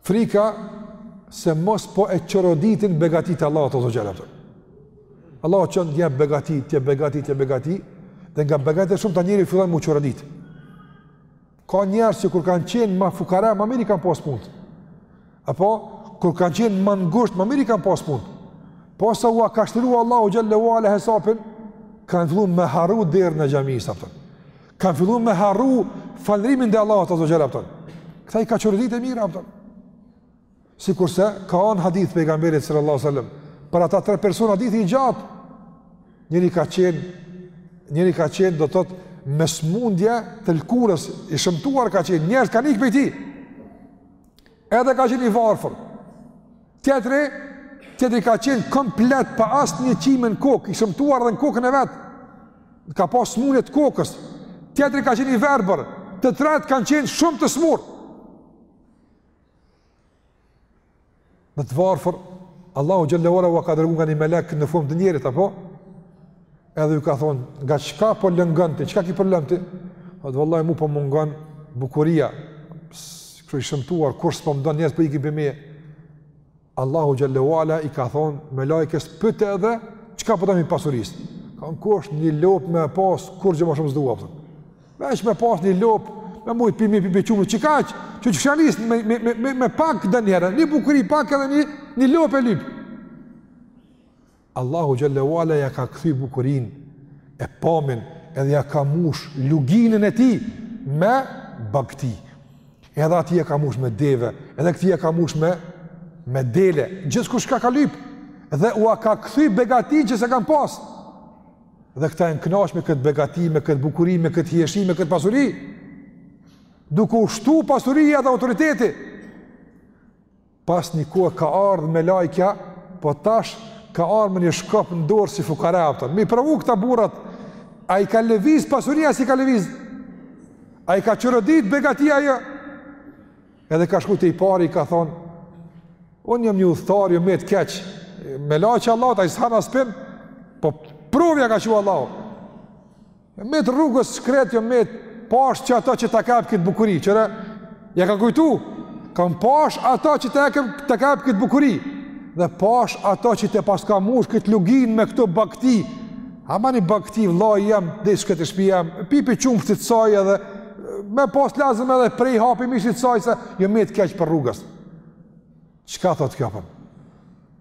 frika se mos po e çoroditin begatitë e Allahut azze ue xhel. Allahu që t'jep begati, t'jep begati, t'jep begati, dhe nga begatitë e shumta njeri fillon m'u çorodit. Ka njerëz që kur kanë qenë më fukara, më mirë i kanë pas punët. Apo kur kanë qenë më ngushtë, më mirë i kanë pas punët. Po sa ua ka shtruar Allahu xhel-le ue ala hesapin, kanë filluar me harru derën e xhamisë a kupton. Kanë filluar me harru falënderimin ndaj Allahut azze ue xhel a kupton. Këta i ka çorodit e mira a kupton? Sikurse ka një hadith i pejgamberit sallallahu alajhi wasallam, për ata tre persona, hadith i gjatë. Njëri ka qenë, njëri ka qenë do të thotë me smundje të lkurës, i shëmtuar ka qenë, njerëzit kanë ikë prej tij. Edhe ka qenë i varfër. Tjetri, tjetri ka qenë komplet pa asnjë qime në kokë, i shëmtuar edhe në kokën e vet. Ka pas smundje të kokës. Tjetri ka qenë i verbër. Të tretë kanë qenë shumë të smur. Edhe të varfër, Allahu xhel-le ue ala ua ka dërgu nga një melek në formë të njerit, a kupton? Edhe ju ka thonë, nga çka po lëngën ti, çka ki problem ti? E vallahi mu po mungën bukuria, kështu i shëmtuar, kurkush s'po më do njerëzit po ikin prej meje. Allahu xhalla uala i ka thon melaiqes pyte edhe çka po don prej pasurisë. Ka thon kish një lop me pas kurgjë më shumë s'dua po. Veç me pas një lop me mujt pi me i pi qumësht qik aq. Çu të fshalis me me me me pak dynja. Një bukuri pak edhe një një lop e lyp. Allahu xhalla uala ja ka kthy bukurinë e pamjen edhe ja ka mush luginën e tij me bagti. Edhe atij ia ka mush me deve, edhe këtij ia ka mush me me dele, gjithkush çka ka lyp dhe ua ka kthy begatinë që s'e kanë pas. Dhe këta janë knaq me këtë begati, me këtë bukuri, me këtë hijeshi, me këtë pasuri. Duke u shtu pasuria dhe autoriteti, Pas një kohe ka ardh melaiqja, po tash ka ardh me një shkop në dorë si fukara a kupton. Me i provu këta burrat. A i ka lëviz pasuria a s'i ka lëviz. A i ka çorodit begatia ajo. Edhe ka shku te i pari i ka thon unë jam një udhëtar, kam met keq. Melaiqja e Allahut, ai s'han as pin. Po provë ja ka çu Allahu. Met rrugës shkret jom met pash që ato që ta ka ep këtë bukuri, qëra ja ka kujtu. Kan pash ato që ta ka ep ta ka ep këtë bukuri dhe pash ato që të paska mush këtë lugin me këto bakti. Ama ni bakti vllai jem de shkoj te shtëpia, pi pi qumshtit saj edhe me pas lazëm edhe prej ha pi mishit saj se jom met keq për rrugës. Çka thot kjo për? Po?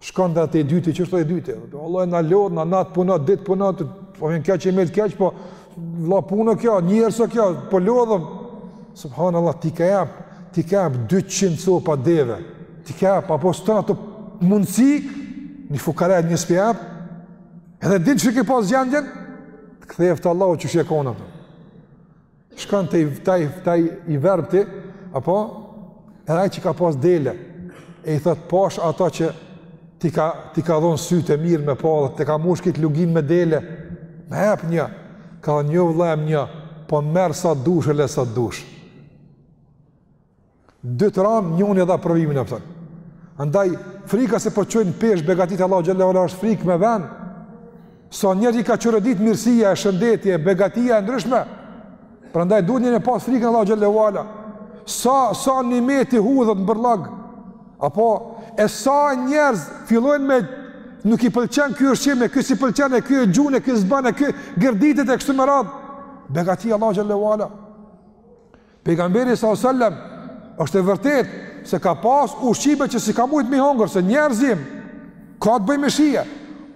Shkon dhe atë e dyti, që është e dyti? Allah e në lodhë, në natë puna, ditë puna, të fëhen keqë e melë keqë, po la punë kjo, njerëz kjo, po lodhëm. Subhanallah, ti ka jepë, ti ka jepë 200 copa deve, ti ka jepë, apo së të në të mundësi, një fukare e një s'po jep, edhe dinë që ke pas gjendjen, të ktheftë Allahu qysh je konë atë. shkon te taj taj i verbti apo edhe ai që ka pas dele e i thot pash ato që ti ka ti ka dhon sy të mirë me pa dhe të ka mush kit lugin me dele më ep nja kan jo vëlla një po merr sa dush e le sa dush Dytë ranë, njoni e dha provimin e pshton. Andaj, frika se po çohen pesh begatit e Allahut xhel-le ue ala është frikë me ven, sa sot njeri ka qërë ditë mirësia, e shëndetje, e begatia e ndryshme, prandaj duhet njeri me pas frikën Allahut xhel-le ue ala, sa, sa nimeti hudhet n'bërllog, apo e sa njerëz fillojnë me nuk i pëlqen ky ushqim, ky s'i pëlqen, ky e gjun, ky s'bën, ky gërditet e kështu me radhë. Begati e Allahut xhel-le ue ala. Pejgamberi sallallahu alajhi wasallam është e vërtet se ka pas ushqime që s'i ka mujt me i hongër, se njerëz jem, ka të bëj me shije,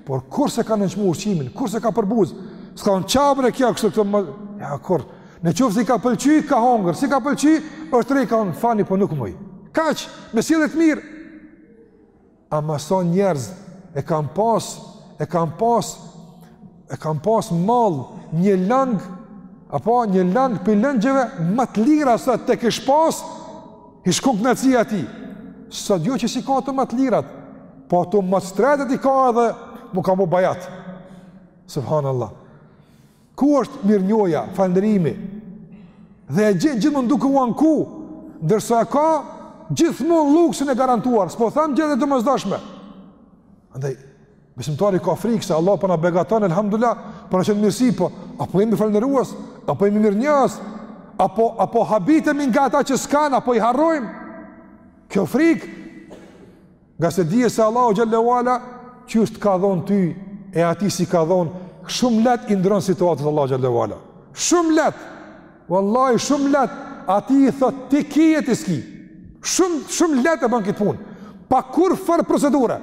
por kurrë s'e ka nënçmu ushqimin, kurrë s'e ka përbuz, s'kan ça bre kjo kështu të më, jo kurrë, në qoftë se i ka pëlqy, ka hongër, s'i ka pëlqy, është rej ka than, po nuk muj, kaq, me sjellje të mirë, Ama sa njerëz e kanë pas, e kanë pas, e kanë pas mall një lang apo një lang pi lëngjeve më të lira sa të kish pas i shkon kënaqësia ti sot jo që s'i ka ato më të lirat po ato më të shtrejtët i ka edhe m'u kan bo bajat subhanallah Ku është mirënjohja, falënderimi? Dhe e gjen gjithmonë duke u anku, ndërsa e ka gjithmonë lluksin e garantuar, s'po them gjëra të domosdoshme. Andaj besimtari ka frikë se Allah po na begaton elhamdullah, po na çon mirësi, po a po jemi falënderues, a po jemi mirënjohës, apo a po habitemi nga ata që s'kan apo i harrojmë. Kjo frikë Ngase dije se Allahu xhelle ue ala qysh të ka dhon ty e atij s'i ka dhon, shumë lehtë i ndrron situatat Allahu xhelle ue ala. Shumë lehtë. Wallahi shumë lehtë atij i thotë ti ki e ti s'ki. Shumë shumë lehtë e bën këtë punë. Pa kurrfarë procedure.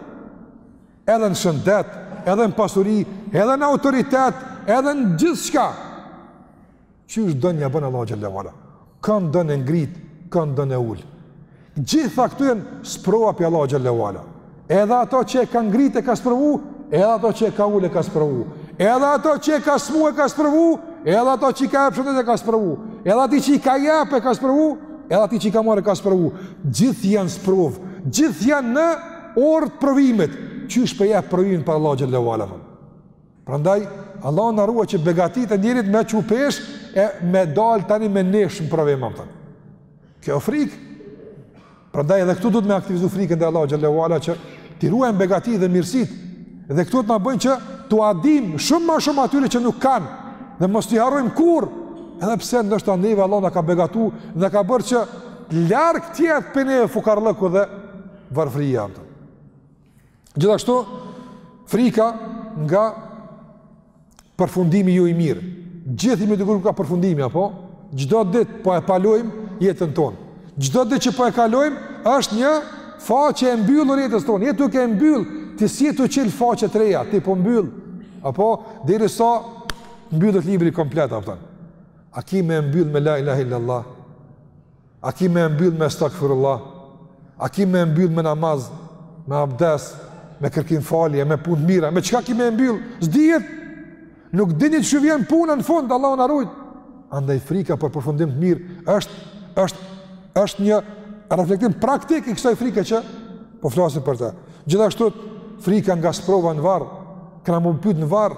Edhe në shëndet, edhe në pasuri, edhe në autoritet, edhe në gjithçka. Qysh don ja bën Allahu xhelle ue ala. Kan don e ngrit, kan don e ul. Gjitha këto janë sprova prej Allahut xhelle ue ala. Edhe ato që e ka ngrit e ka sprovu, edhe ato që e ka ul e ka sprovu. Edhe ato që e ka smu e ka sprovu, edhe ato që i ka jep shëndet e ka sprovu. Edhe ato që i ka jep e ka sprovu, edhe ato që i ka marrë e ka sprovu. Gjithë janë sprovë, gjithë janë në orë të provimit. Qysh pe jap provimin para Allahut xhelle ue ala. Prandaj Allahu na ruaj që begatitë e njerit me çu peshë e me dalë tani me nesh në provim, a kupton. Kjo është frikë. Prandaj edhe këtu duhet me aktivizu frikën ndaj Allahut xhelle ue ala që t'i ruajmë begatitë dhe mirësitë. Dhe këto të na bëjnë që t'ua dimë shumë ma shumë atyre që nuk kanë dhe mos t'i harrojmë kurrë. Edhe pse ndoshta neve Allahu na ka begatu, na ka bërë që larg të jetë prej neve fukarallëku dhe varfëria, a kupton. Gjithashtu, frika nga përfundimi jo i mirë. Gjithë i me dikur ka përfundimi, apo? Çdo ditë po e palojmë jetën tonë. Çdo ditë që po e kalojmë, është një faqe e mbyllur e jetës tonë. Je duke e mbyll, ti s'je tu çil faqe të reja, ti po mbyll. Apo, derisa mbyllet libri komplet, a kupton? A ki me e mbyll me la ilahe illallah? A ki me e mbyll me estagfirullah? A ki me e mbyll me namaz, me abdes, me kërkim falje, me punë të mira, me çka ki me e mbyll? S'dihet! Nuk dini si u vjen puna në fund, Allahu na ruajt. Andaj frika për përfundim të mirë, është, është, është një reflektim praktik i kësaj frike që po flasim për të. Gjithashtu, frika nga sprova në varr, kena me u pyt në varr,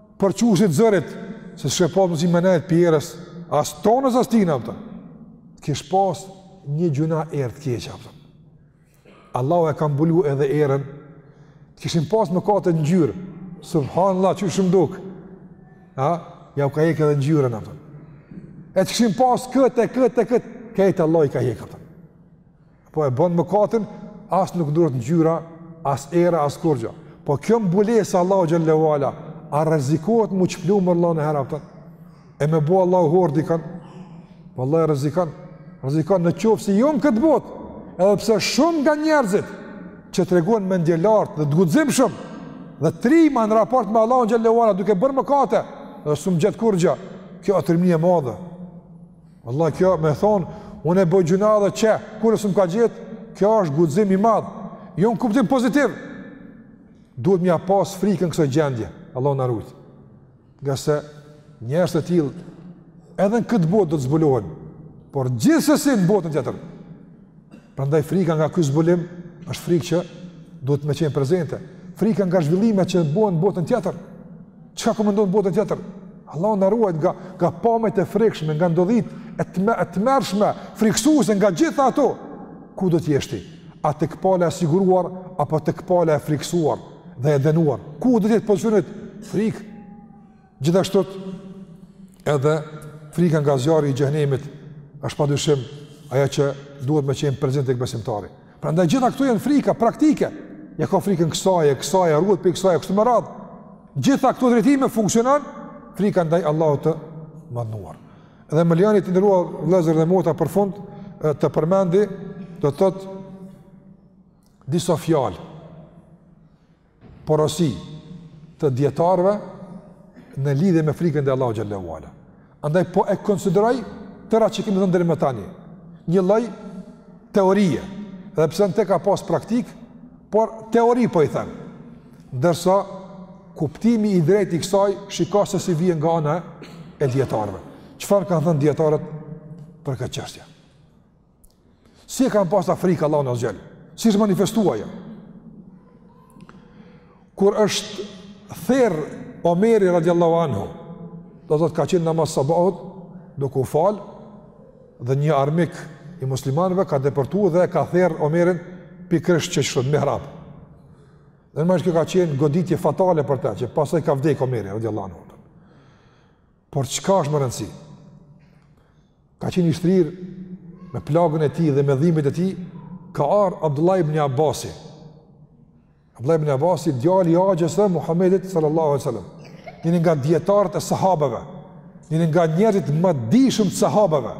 për çusit zërit, se s'kish pas mundësi me nejt pi erës, as tonës as tina, a kupton. Të kish pas një gjynah erë të keqe, a kupton. Allahu e ka mbulu edhe erën, të kishin pas mëkatet ngjyrë, subhanAllah, qysh m'u duk, a, ja u ka hek edhe ngjyrën, a kupton. E të kishin pas këtë, e këtë, e këtë, krejt Allahu i ka hek, a kupton. po e bën mëkatin, as nuk ndrrohet ngjyra, as era, as kurgja. Po kjo mbulesë e Allahut xhelle ue ala, a rrezikohet mu çplu Allahu najherë, a kupton? E me bo Allahu hor dikan. Po vallahi rrezikon, rrezikon në qoftë se jo në këtë botë. Edhe pse shumë nga njerëzit që tregohen mendjelartë dhe të guximshëm dhe trima në raport me Allahun xhelle ue ala duke bërë mëkate, dhe s'um gjet kurgja. Kjo është trimni e madhe. Vallahi kjo me thonë, unë e boj gjynah edhe qe, kurrë s'um ka gjet, kjo është guxim i madh, jo në kuptim pozitiv, duhet mja pas frikën kësaj gjendje, Allahu na rujt, ngase njerëz të tillë, edhe në këtë botë do të zbulohen, por gjithsesi në botën tjetër, prandaj frika nga ky zbulim, është frikë që duhet me qenë prezente, frika nga zhvillimet që bëhen në botën të jetër, Çka ka me ndodh n'botën tjetër? Allahu na ruajt nga nga pamjet e frikshme, nga ndodhitë e tmerrshme, frikësuese nga gjitha ato. Ku do të jesh ti? A tek pala e siguruar, apo tek pala e frikësuar dhe e dënuar? Ku do të jetë pozicioni yt? Frikë. Gjithashtu edhe frika nga zjarri i xhehnemit është pa dyshim ajo që duhet me qenë prezente tek besimtari. Prandaj gjitha këto janë frika praktike. Ja ka frikën kësaj, e kësaj, e ruhet pi kësaj, e kështu me radhë. Gjitha këto drejtime funksionon, frika ndaj Allahut të madhëruar. Dhe më lejani të nderuar vëllezër dhe motra për fund të përmendi, do të thotë disa fjalë. porosi të dietarëve në lidhje me frikën ndaj Allahut xhel-le ue ala. Andaj po e konsideroj tëra që kemi thënë deri më tani. Një lloj teorie. Edhe pse në të ka pas praktikë, por teori po i them. Ndërsa kuptimi i drejtë i kësaj shikoj se si vjen nga ana e dietarëve. Çfarë kanë thënë dietarët për këtë çështje? Si e kanë pas ata frikë Allahun azze ue xhel? Si është manifestu ajo? Kur është therr Omeri radiallahu anhu, do të thotë ka qenë namaz sabahut, duke u falë, dhe një armik i muslimanëve ka depërtu dhe e ka therr Omerin pikërisht qështu n'mihrab. Dhe normalisht kjo ka qenë goditje fatale për ta, që pastaj ka vdekë Omeri, radiallahu anhu. Por çka është me rëndësi? Ka qenë i shtrirë me plagën e tij dhe me dhimbjet e tij, ka ardhur Abdullah ibn Abbas. Abdullah ibn Abbasi djali i axhës së Muhamedit sallallahu alaihi wasallam. Një nga dijetarët e sahabeve, një nga njerëzit më të dijshëm të sahabeve,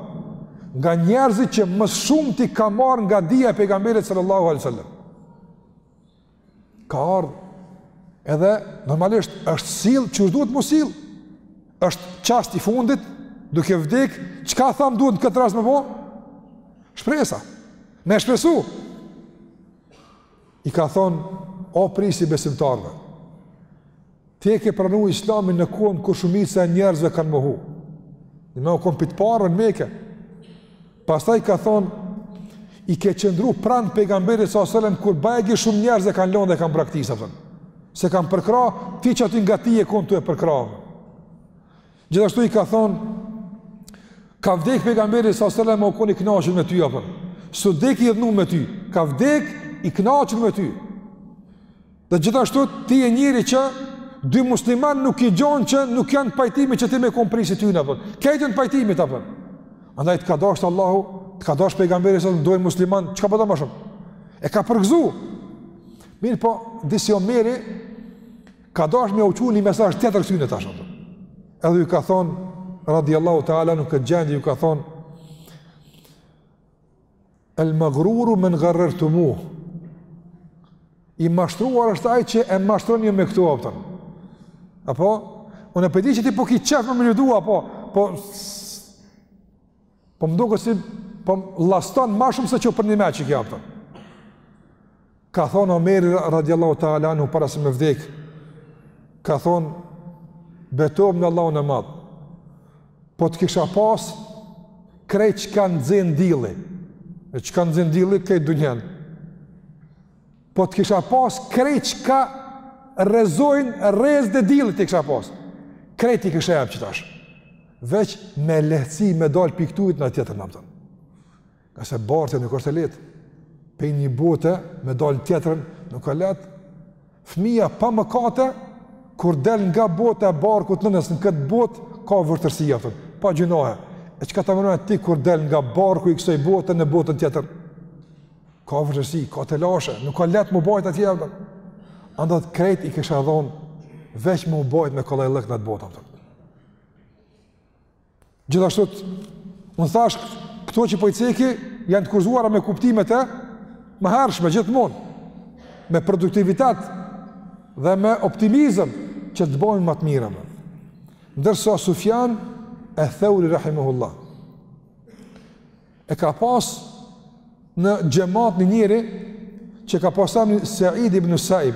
nga njerëzit që më shumë që ka marrë nga dija e pejgamberit sallallahu alaihi wasallam. Ka ardhë, edhe normalisht është sillë qysh duhet me u sillë. është çast i fundit, duke vdek, çka thamë duhet në këtë rast me bo? Shpresa, me shpresu. I ka thonë, o prijës i besimtarëve, Ti e ke pranu islamin në kohën kur shumica e njerëzve e kanë mohu. Domethonë ka qenë pi t'parëve n'Meke. Pastaj ka thonë, i ke qëndru pranë pejgamberit sa sëllem, kur bajagi shumë njerëz e kanë lonë dhe e kanë braktisë. Përën. S'e kanë përkrah, ti je qaty ngat tij je konë tu e përkrah. Gjithashtu i ka thonë, ka vdek pejgamberi sa sellem u kon i knaqun me ty, apo. S'u vdek i idhnu me ty, ka vdek i knaqun me ty. Dhe gjithashtu ti je njeri që dy musliman nuk i gjon që nuk janë pajtimit që ti me u kon prijsi tyne, apo. Ka i gjon pajtimit, apo. Andaj të ka dasht Allahu, të ka dasht pejgamberi sa të dojnë muslimant, çka po do ti ma shumë? E ka përgëzu. Mirëpo, disi Omeri, Ka dash me u çu një mesazh tjetër ktyne tash. Edhe u ka thonë, radiallahu ta'ala, në këtë gjendje u ka thonë, El magruru men garrertumu, i mashtruar është ai që e mashtroni me këto, a kupton. Apo? Unë pe di që ti po ki qef me më ndihmu, apo? Po, Po më doket si po më llaston ma shumë se që për njime që ka, a kupton. Ka thonë Omeri radiallahu ta'ala anhu para se me vdek, ka thonë, betohëm në Allahun e madh, po të kisha pas, krejt çka nxen dilli, e çka nxen dilli, krejt dunjanë. Po të kisha pas krejt çka rrezojnë rrezet e dillit t'i kisha pas. Krejt i kisha jap qetash. Veç me lehtësi me dalë prej ktuhit në tjetrën, a kupton. Ngase bartja nuk është e lehtë. Pej një bote me dalë n'tjetrën nuk ka lehtë. Fëmija pa mëkate, kur del nga bota e barkut nënës në këtë botë, ka vështërsi, a kupton. Pa gjynahe. E çka po menon ti kur del nga barku i kësoj bote në botën tjetër? Ka vështërsi, ka telashe, nuk ka lehtë m'u bajt atje, a kupton. Andaj krejt i kisha dhonë, veç me u bajt me kollajllëk në atë botë, a kupton. Gjithashtu, unë thash, këto që po i ceki, janë të kufizuara me kuptimet e mëhershme, gjithmonë, me produktivitet dhe me optimizëm që të bëjmë më të mirën. Ndërsa Sufjan e Theuri Rahimehullah, E ka pas në xhamat një njeri që e ka pas emrin Said ibn Saib.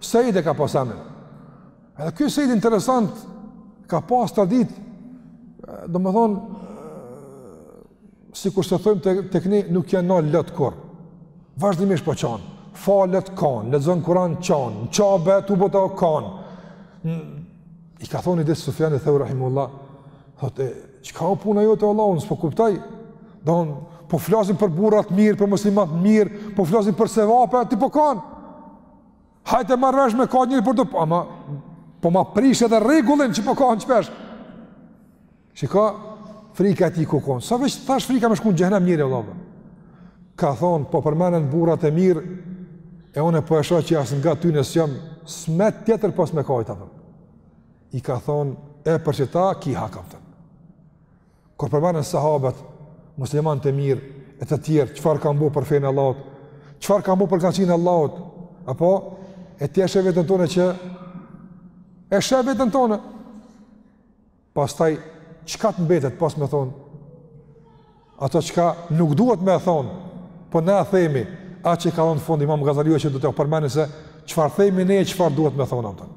Said e ka pas emrin. Edhe ky Said interesant ka pas adet. Domethën sikur të thojmë tek ne nuk i janë nal lott kurr. Vazhdimisht po qan. Falet kan, lexon Kur'an qan, n'Qabe tu bo tavaf kan. I ka thon ni dit Sufjan e Theuri Rahimehullah, Thotë, çka o puna jote vallah, unë s'po kuptoj. Don, po flasim për burrat e mirë, për muslimanët e mirë, po flasim për sevape, ti po kan. Hajde marr vesh me ka njëherë për të, ama po ma prish edhe rregullin që po kan shpesh. Shiko, frika ti ka kon. Sa veç tash frika me shku n'xhehenem njeri vallah. Ka thon, po përmenden burrat e mirë, e unë po e shoh që asi nga ta nuk jam, s'met tjetër pos me kajt. Apo. i ka thonë, e për qeta, ki hak, a kupton. Kur përmenden sahabët, muslimanët e mirë, e të tjerë, çfarë kanë bo për fenë e Allahut, çfarë kanë bo për kënaqësinë e Allahut, apo, e ti e sheh veten tonë që, e sheh veten tonë, pastaj, çka të mbetet, pos me thonë, ato çka nuk duhet me thonë, po ne e themi, a që ka thonë n'fund, imam Gazaliu që do ta përmendim se, çfarë themi ne, çfarë duhet me thonë, a kupton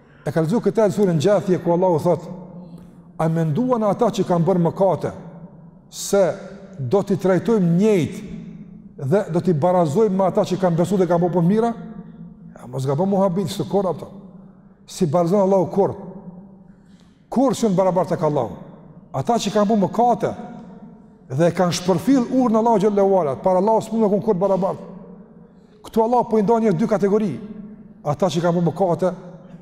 E ka lexu këtë suren Xhathije ku Allahu thot: "A menduan ata që kanë bërë mëkate se do t'i trajtojmë njëjtë dhe do t'i barazojmë me ata që kanë besu dhe kanë bërë punë të mira?" Ja, mos gabo m'u habit se kurrë, a kupton. S'i barazon Allahu kurrë. Kurrë s'janë barabartë tek Allahu. Ata që kanë bo mëkate dhe e kanë shpërfill urdhrin e Allahut xhele ve ala, para Allahut s'mund me konë kurrë barabartë. Këtu Allahu po i ndan në dy kategori, ata që kanë bo mëkate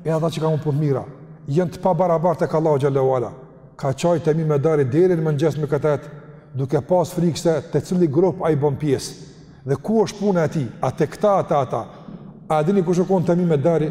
e ata që kanë bo punë të mira. Janë të pabarabartë tek Allahu xhele ve ala. Ka qajt Temim ed-Dari deri në mëngjes me këtë ajet, duke pas frikë se te cili grup ai bën pjesë. Dhe ku është puna e tij, a te këta, a te ata. A e dini kush u kon Temim ed-Dari,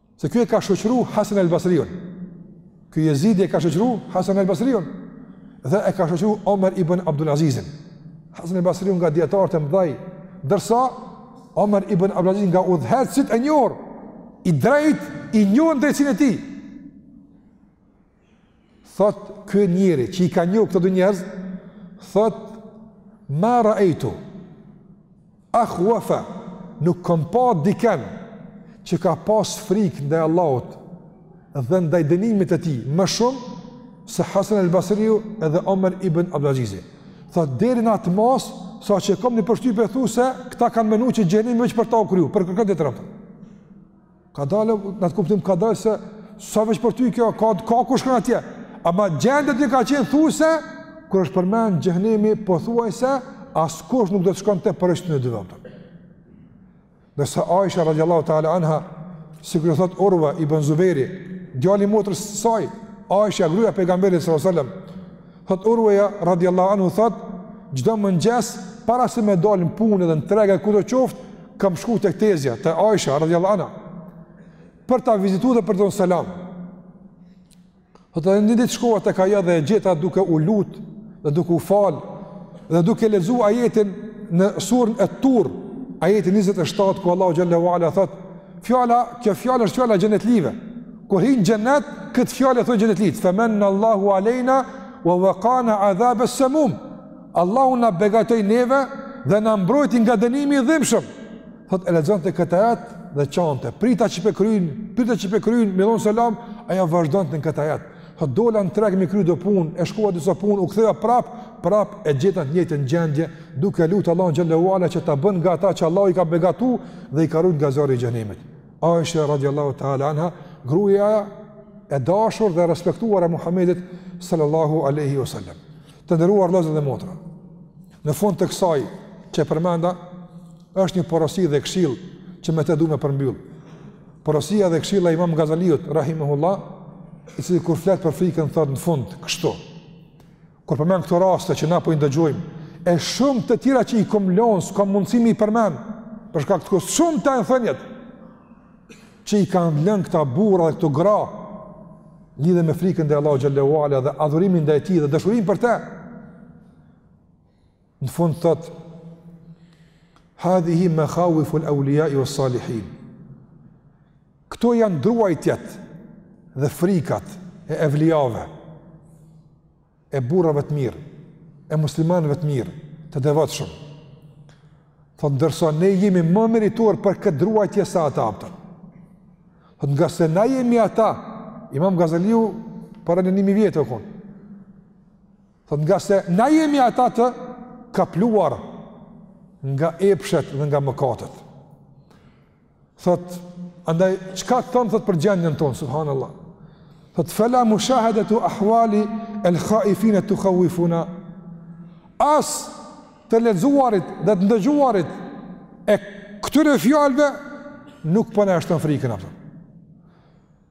Se ky e ka shoqëru Hasan el Basriun. Ky Jezidi e ka shoqëru Hasan el Basriun. Dhe e ka shoqëru Omer ibn Abdul Azizin. Hasan el Basriun nga dijetarët e mdhaj. Ndërsa Omer ibn Abdul Azizi nga udhëheqësit e njohur. I drejtë, i njohun në drejtësinë e tij. thot ky njeri që i ka njoh këta dy njerëz thot ma raitu akhwafa nuk kam pa dikend që ka pas frikë ndaj Allahut dhe ndaj dënimit të tij më shumë se Hasan al-Basriu edhe Omer ibn Abdulaziz. Thot deri në atë masë sa që kam një përshtypje thu se këta kanë menu që xhehnemi veç për ta u kriju, për kërkënd tjetër. Ka dalë, në atë kuptim ka dalë se sa veç për ty kjo, ka, ka kush shkon atje. Ama gjendja ka qenë thuse, kur është përmend xhehnemi, po thuaj se, askush nuk do të shkon aty përveç tyne dyve. Ndërsa Aisha radiallahu ta'ala anha, sikur thot Urva ibn Zubejri, djali i motrës saj, Aisha, gruja e pejgamberit sallallahu sallam, Thot Urveja radiallahu anhu thot, çdo mëngjes, para se me dalë në punë dhe në treg e kudo qoftë, kam shku tek tezja, te Aisha radiallahu anha, për ta vizitu dhe për t'i dhënë selam. Thot edhe një ditë shkova tek ajo dhe e gjeta duke u lutë dhe duke u falë dhe duke lexu ajetin në suren et-Tur, ajetin 27, ku Allahu xhele ve ala thot, fjala, kjo fjalë është fjala e xhenetlive, Kur hinë në xhennet, këtë fjalë e thonë xhennetlit, femenne Allahu alejna, wa wakana adhabes-semum. Allahu na begatoi neve dhe na mbrojti nga dënimi i dhimshëm. Thot e lexonte këtë ajet dhe qante, prita që pe kryin, prita që pe kryin, me i dhonë selam, ajo vazhdonte në këtë ajet. Thot dola në treg me kry do pun, e shkova disa pun, u ktheva prap, prap e gjeta në të njëjtën gjendje, duke lutë Allahun xhelle ue ala që ta bën nga ata që Allahu i ka begatu dhe i ka rujt nga zjarri i xhehnemit. Aisha radiallahu ta'ala anha, gruja e dashur dhe e respektuar e Muhammedit sallallahu aleyhi wa sallam. Të nderuar vllazën dhe motra. Në fund të kësaj që e përmenda, është një porosi dhe kshillë që me të du me përmbyll. Porosia dhe kshilla e imam Gazaliut, rahimahullah, i cili kur flet për frikën, thot në fund, kështu. Kur përmend këto raste që na po i ndëgjojmë, e shumë të tjera që i kom lënë, s'kam mundësi m'i përmend, për shkak të kohës, shumta janë thëniet, që i kanë lënë këta burra dhe këto gra, lidhje me frikën ndaj Allahut xhelle ue ala dhe adhurimin ndaj tij dhe dashurinë për te. Në fund thot Hadhihi mekhawifu l-aulijai wes-salihin Këto janë druajtjet dhe frikat e evlijave e burrave të mirë e muslimanëve të mirë të devotshëm Thot ndërsa ne jemi më meritor për këtë druajtje se ata a kupton Thot ngase na jemi ata Imam Gazaliu para nja nimi vjete u konë Thot ngase na jemi ata të kapluar nga epshet dhe nga mëkatet. Thot, andaj, çka të thom thot për gjendjen tonë, subhanallah. Thot, fela mushahedetu ahwali el khaifine tukhawifuna. As të lexuarit dhe të ndëgjuarit e këtyre fjalve nuk po na e shton frikën, a kupton.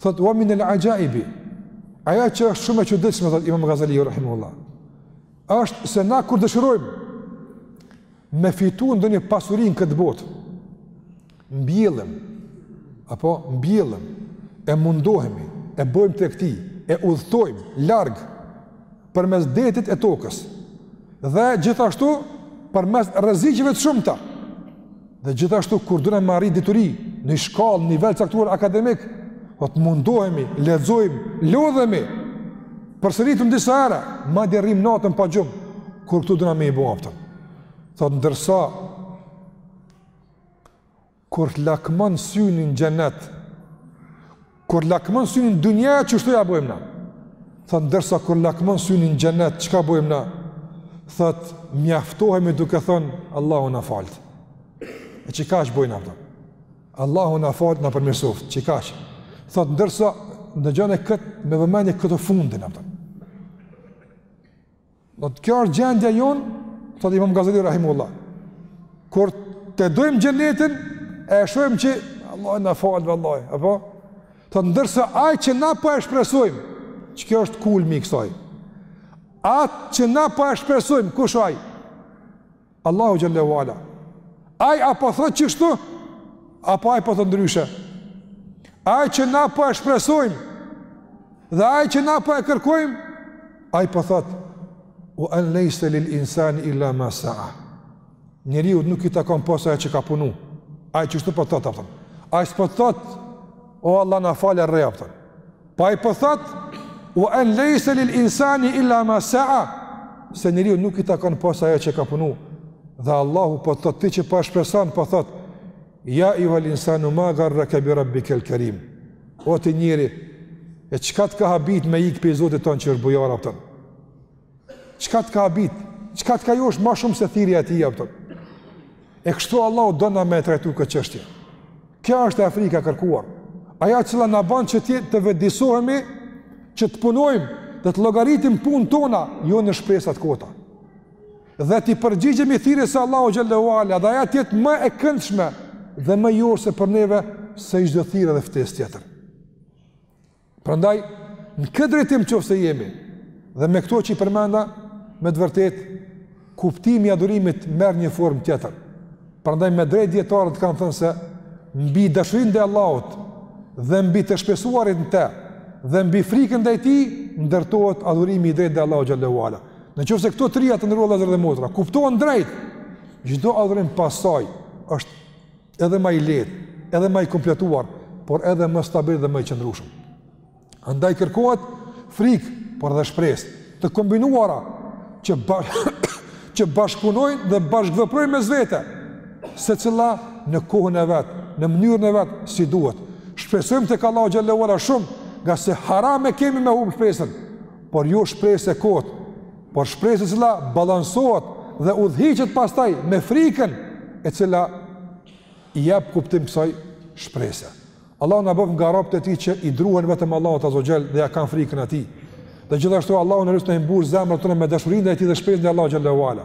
Thot wa min al-ajaibi. Ajo që është shumë e çuditshme thot Imam Ghazaliu rahimahullah. Është se na kur dëshirojmë me fitu ndonjë pasuri në këtë botë, mbjellëm apo mbjellëm e mundohemi e bëjmë tregti, e udhtojmë larg përmes detit e tokës dhe gjithashtu përmes rreziqeve të shumta. Dhe gjithashtu kur dona me arrit dituri në shkallë, nivel të caktuar akademik, thot mundohemi, lexojmë, lodhemi. Përsëritum disa herë, madje rrim natën pa gjumë kur këtu dona me u bo aftë. Thot ndërsa Kur lakmon syni në xhenet, kur lakmon syni në dynja qështo ja bëjmë na. Thot ndërsa kur lakmon syni në xhenet, çka bëjmë na? Thot mjaftohemi duke thonë Allahu na falt. E çka është bo apo? Allahu na falt na përmirësoftë. Çka është? Thot ndërsa dëgjone kët me vëmendje këtë fundin apo. Thotë kjo është gjendja jonë, thotë Imam Gazali rahimehullah. Kur te dojmë xhenetin, e shohim që Allah na fal, vallahi, apo? Thot ndërsa aj që na po e shpresojmë, që kjo është kulmi i kësaj. Ai që na po e shpresojmë, kush aj? Allahu xhel-le ue ala. Ai a po thotë qështu, apo ai po thotë ndryshe. Ai që na po e shpresojmë dhe ai që na po e kërkojmë, ai po thotë u an laysa lil insani illa ma sa'a. Njeriu nuk i takon pos ajo që ka punu. Ai qështu po thotë apo. Ai s'po thotë o Allah na fal re apo. Po ai po thot wa an laysa lil insani illa ma sa'a se njeriu nuk i takon pos ajo që ka punu. Dhe Allahu po thot ti që po e shpreson po thot ja ejuhal insanu ma garraka bi rabbikel karim. O ti njeri, e çka të ka habit me ik pi Zotit ton që është bujar apo? Çka të ka habit? Çka të ka josh ma shumë se thirja e tij apo? E kështu Allahu don na me e trajtu këtë qështje. Kjo është frika e kërkuar. Ajo e cila na ban që të vetëdijesohemi, që të punojmë, dhe të llogaritim punët tona, jo në shpresat kota. Dhe t'i përgjigjemi thirrjes së Allahut xhel-le ue ala, dhe aja tjetë më e këndshme, dhe më joshëse për neve, se çdo thirrje dhe ftesë tjetër. Prandaj në këtë drejtim qoftë se jemi dhe me këto që i përmenda me të vërtet kuptimi i adhurimit merr një formë tjetër. Prandaj me drejt dietarët kanë thënë se mbi dashurinë ndaj Allahut dhe mbi të shpresuarit në të dhe mbi frikën ndaj tij ndërtohet adhurimi i drejtë ndaj Allahut xhel-le ue ala. Në qoftë se këto tria të nderuar vëllezër dhe motra, kuptohen drejt çdo adhurim pasaj është edhe më i lehtë, edhe më i kompletuar, por edhe më stabil dhe më i qëndrueshëm. Andaj kërkohet frikë, por edhe shpresë, të kombinuara që bash, që bashkëpunojnë dhe bashkëveprojnë mes vete, secila në kohën e vet, në mënyrën e vet si duhet. Shpresojmë tek Allahu xhel-le ue ala shumë, ngase haram e kemi me humb shpresën, por jo shpresë e kotë, por shpresë e cila balansohet dhe udhëhiqet pastaj me frikën e cila i jep kuptim kësaj shprese. Allahu na bëftë nga robët e tij që i druhen vetëm Allahut azze ue xhel dhe ja kanë frikën atij. Dhe gjithashtu Allahun e lus na i mbush zemrat tona me dashuri ndaj tij dhe shpresë ndaj Allahut xhel-le ue ala.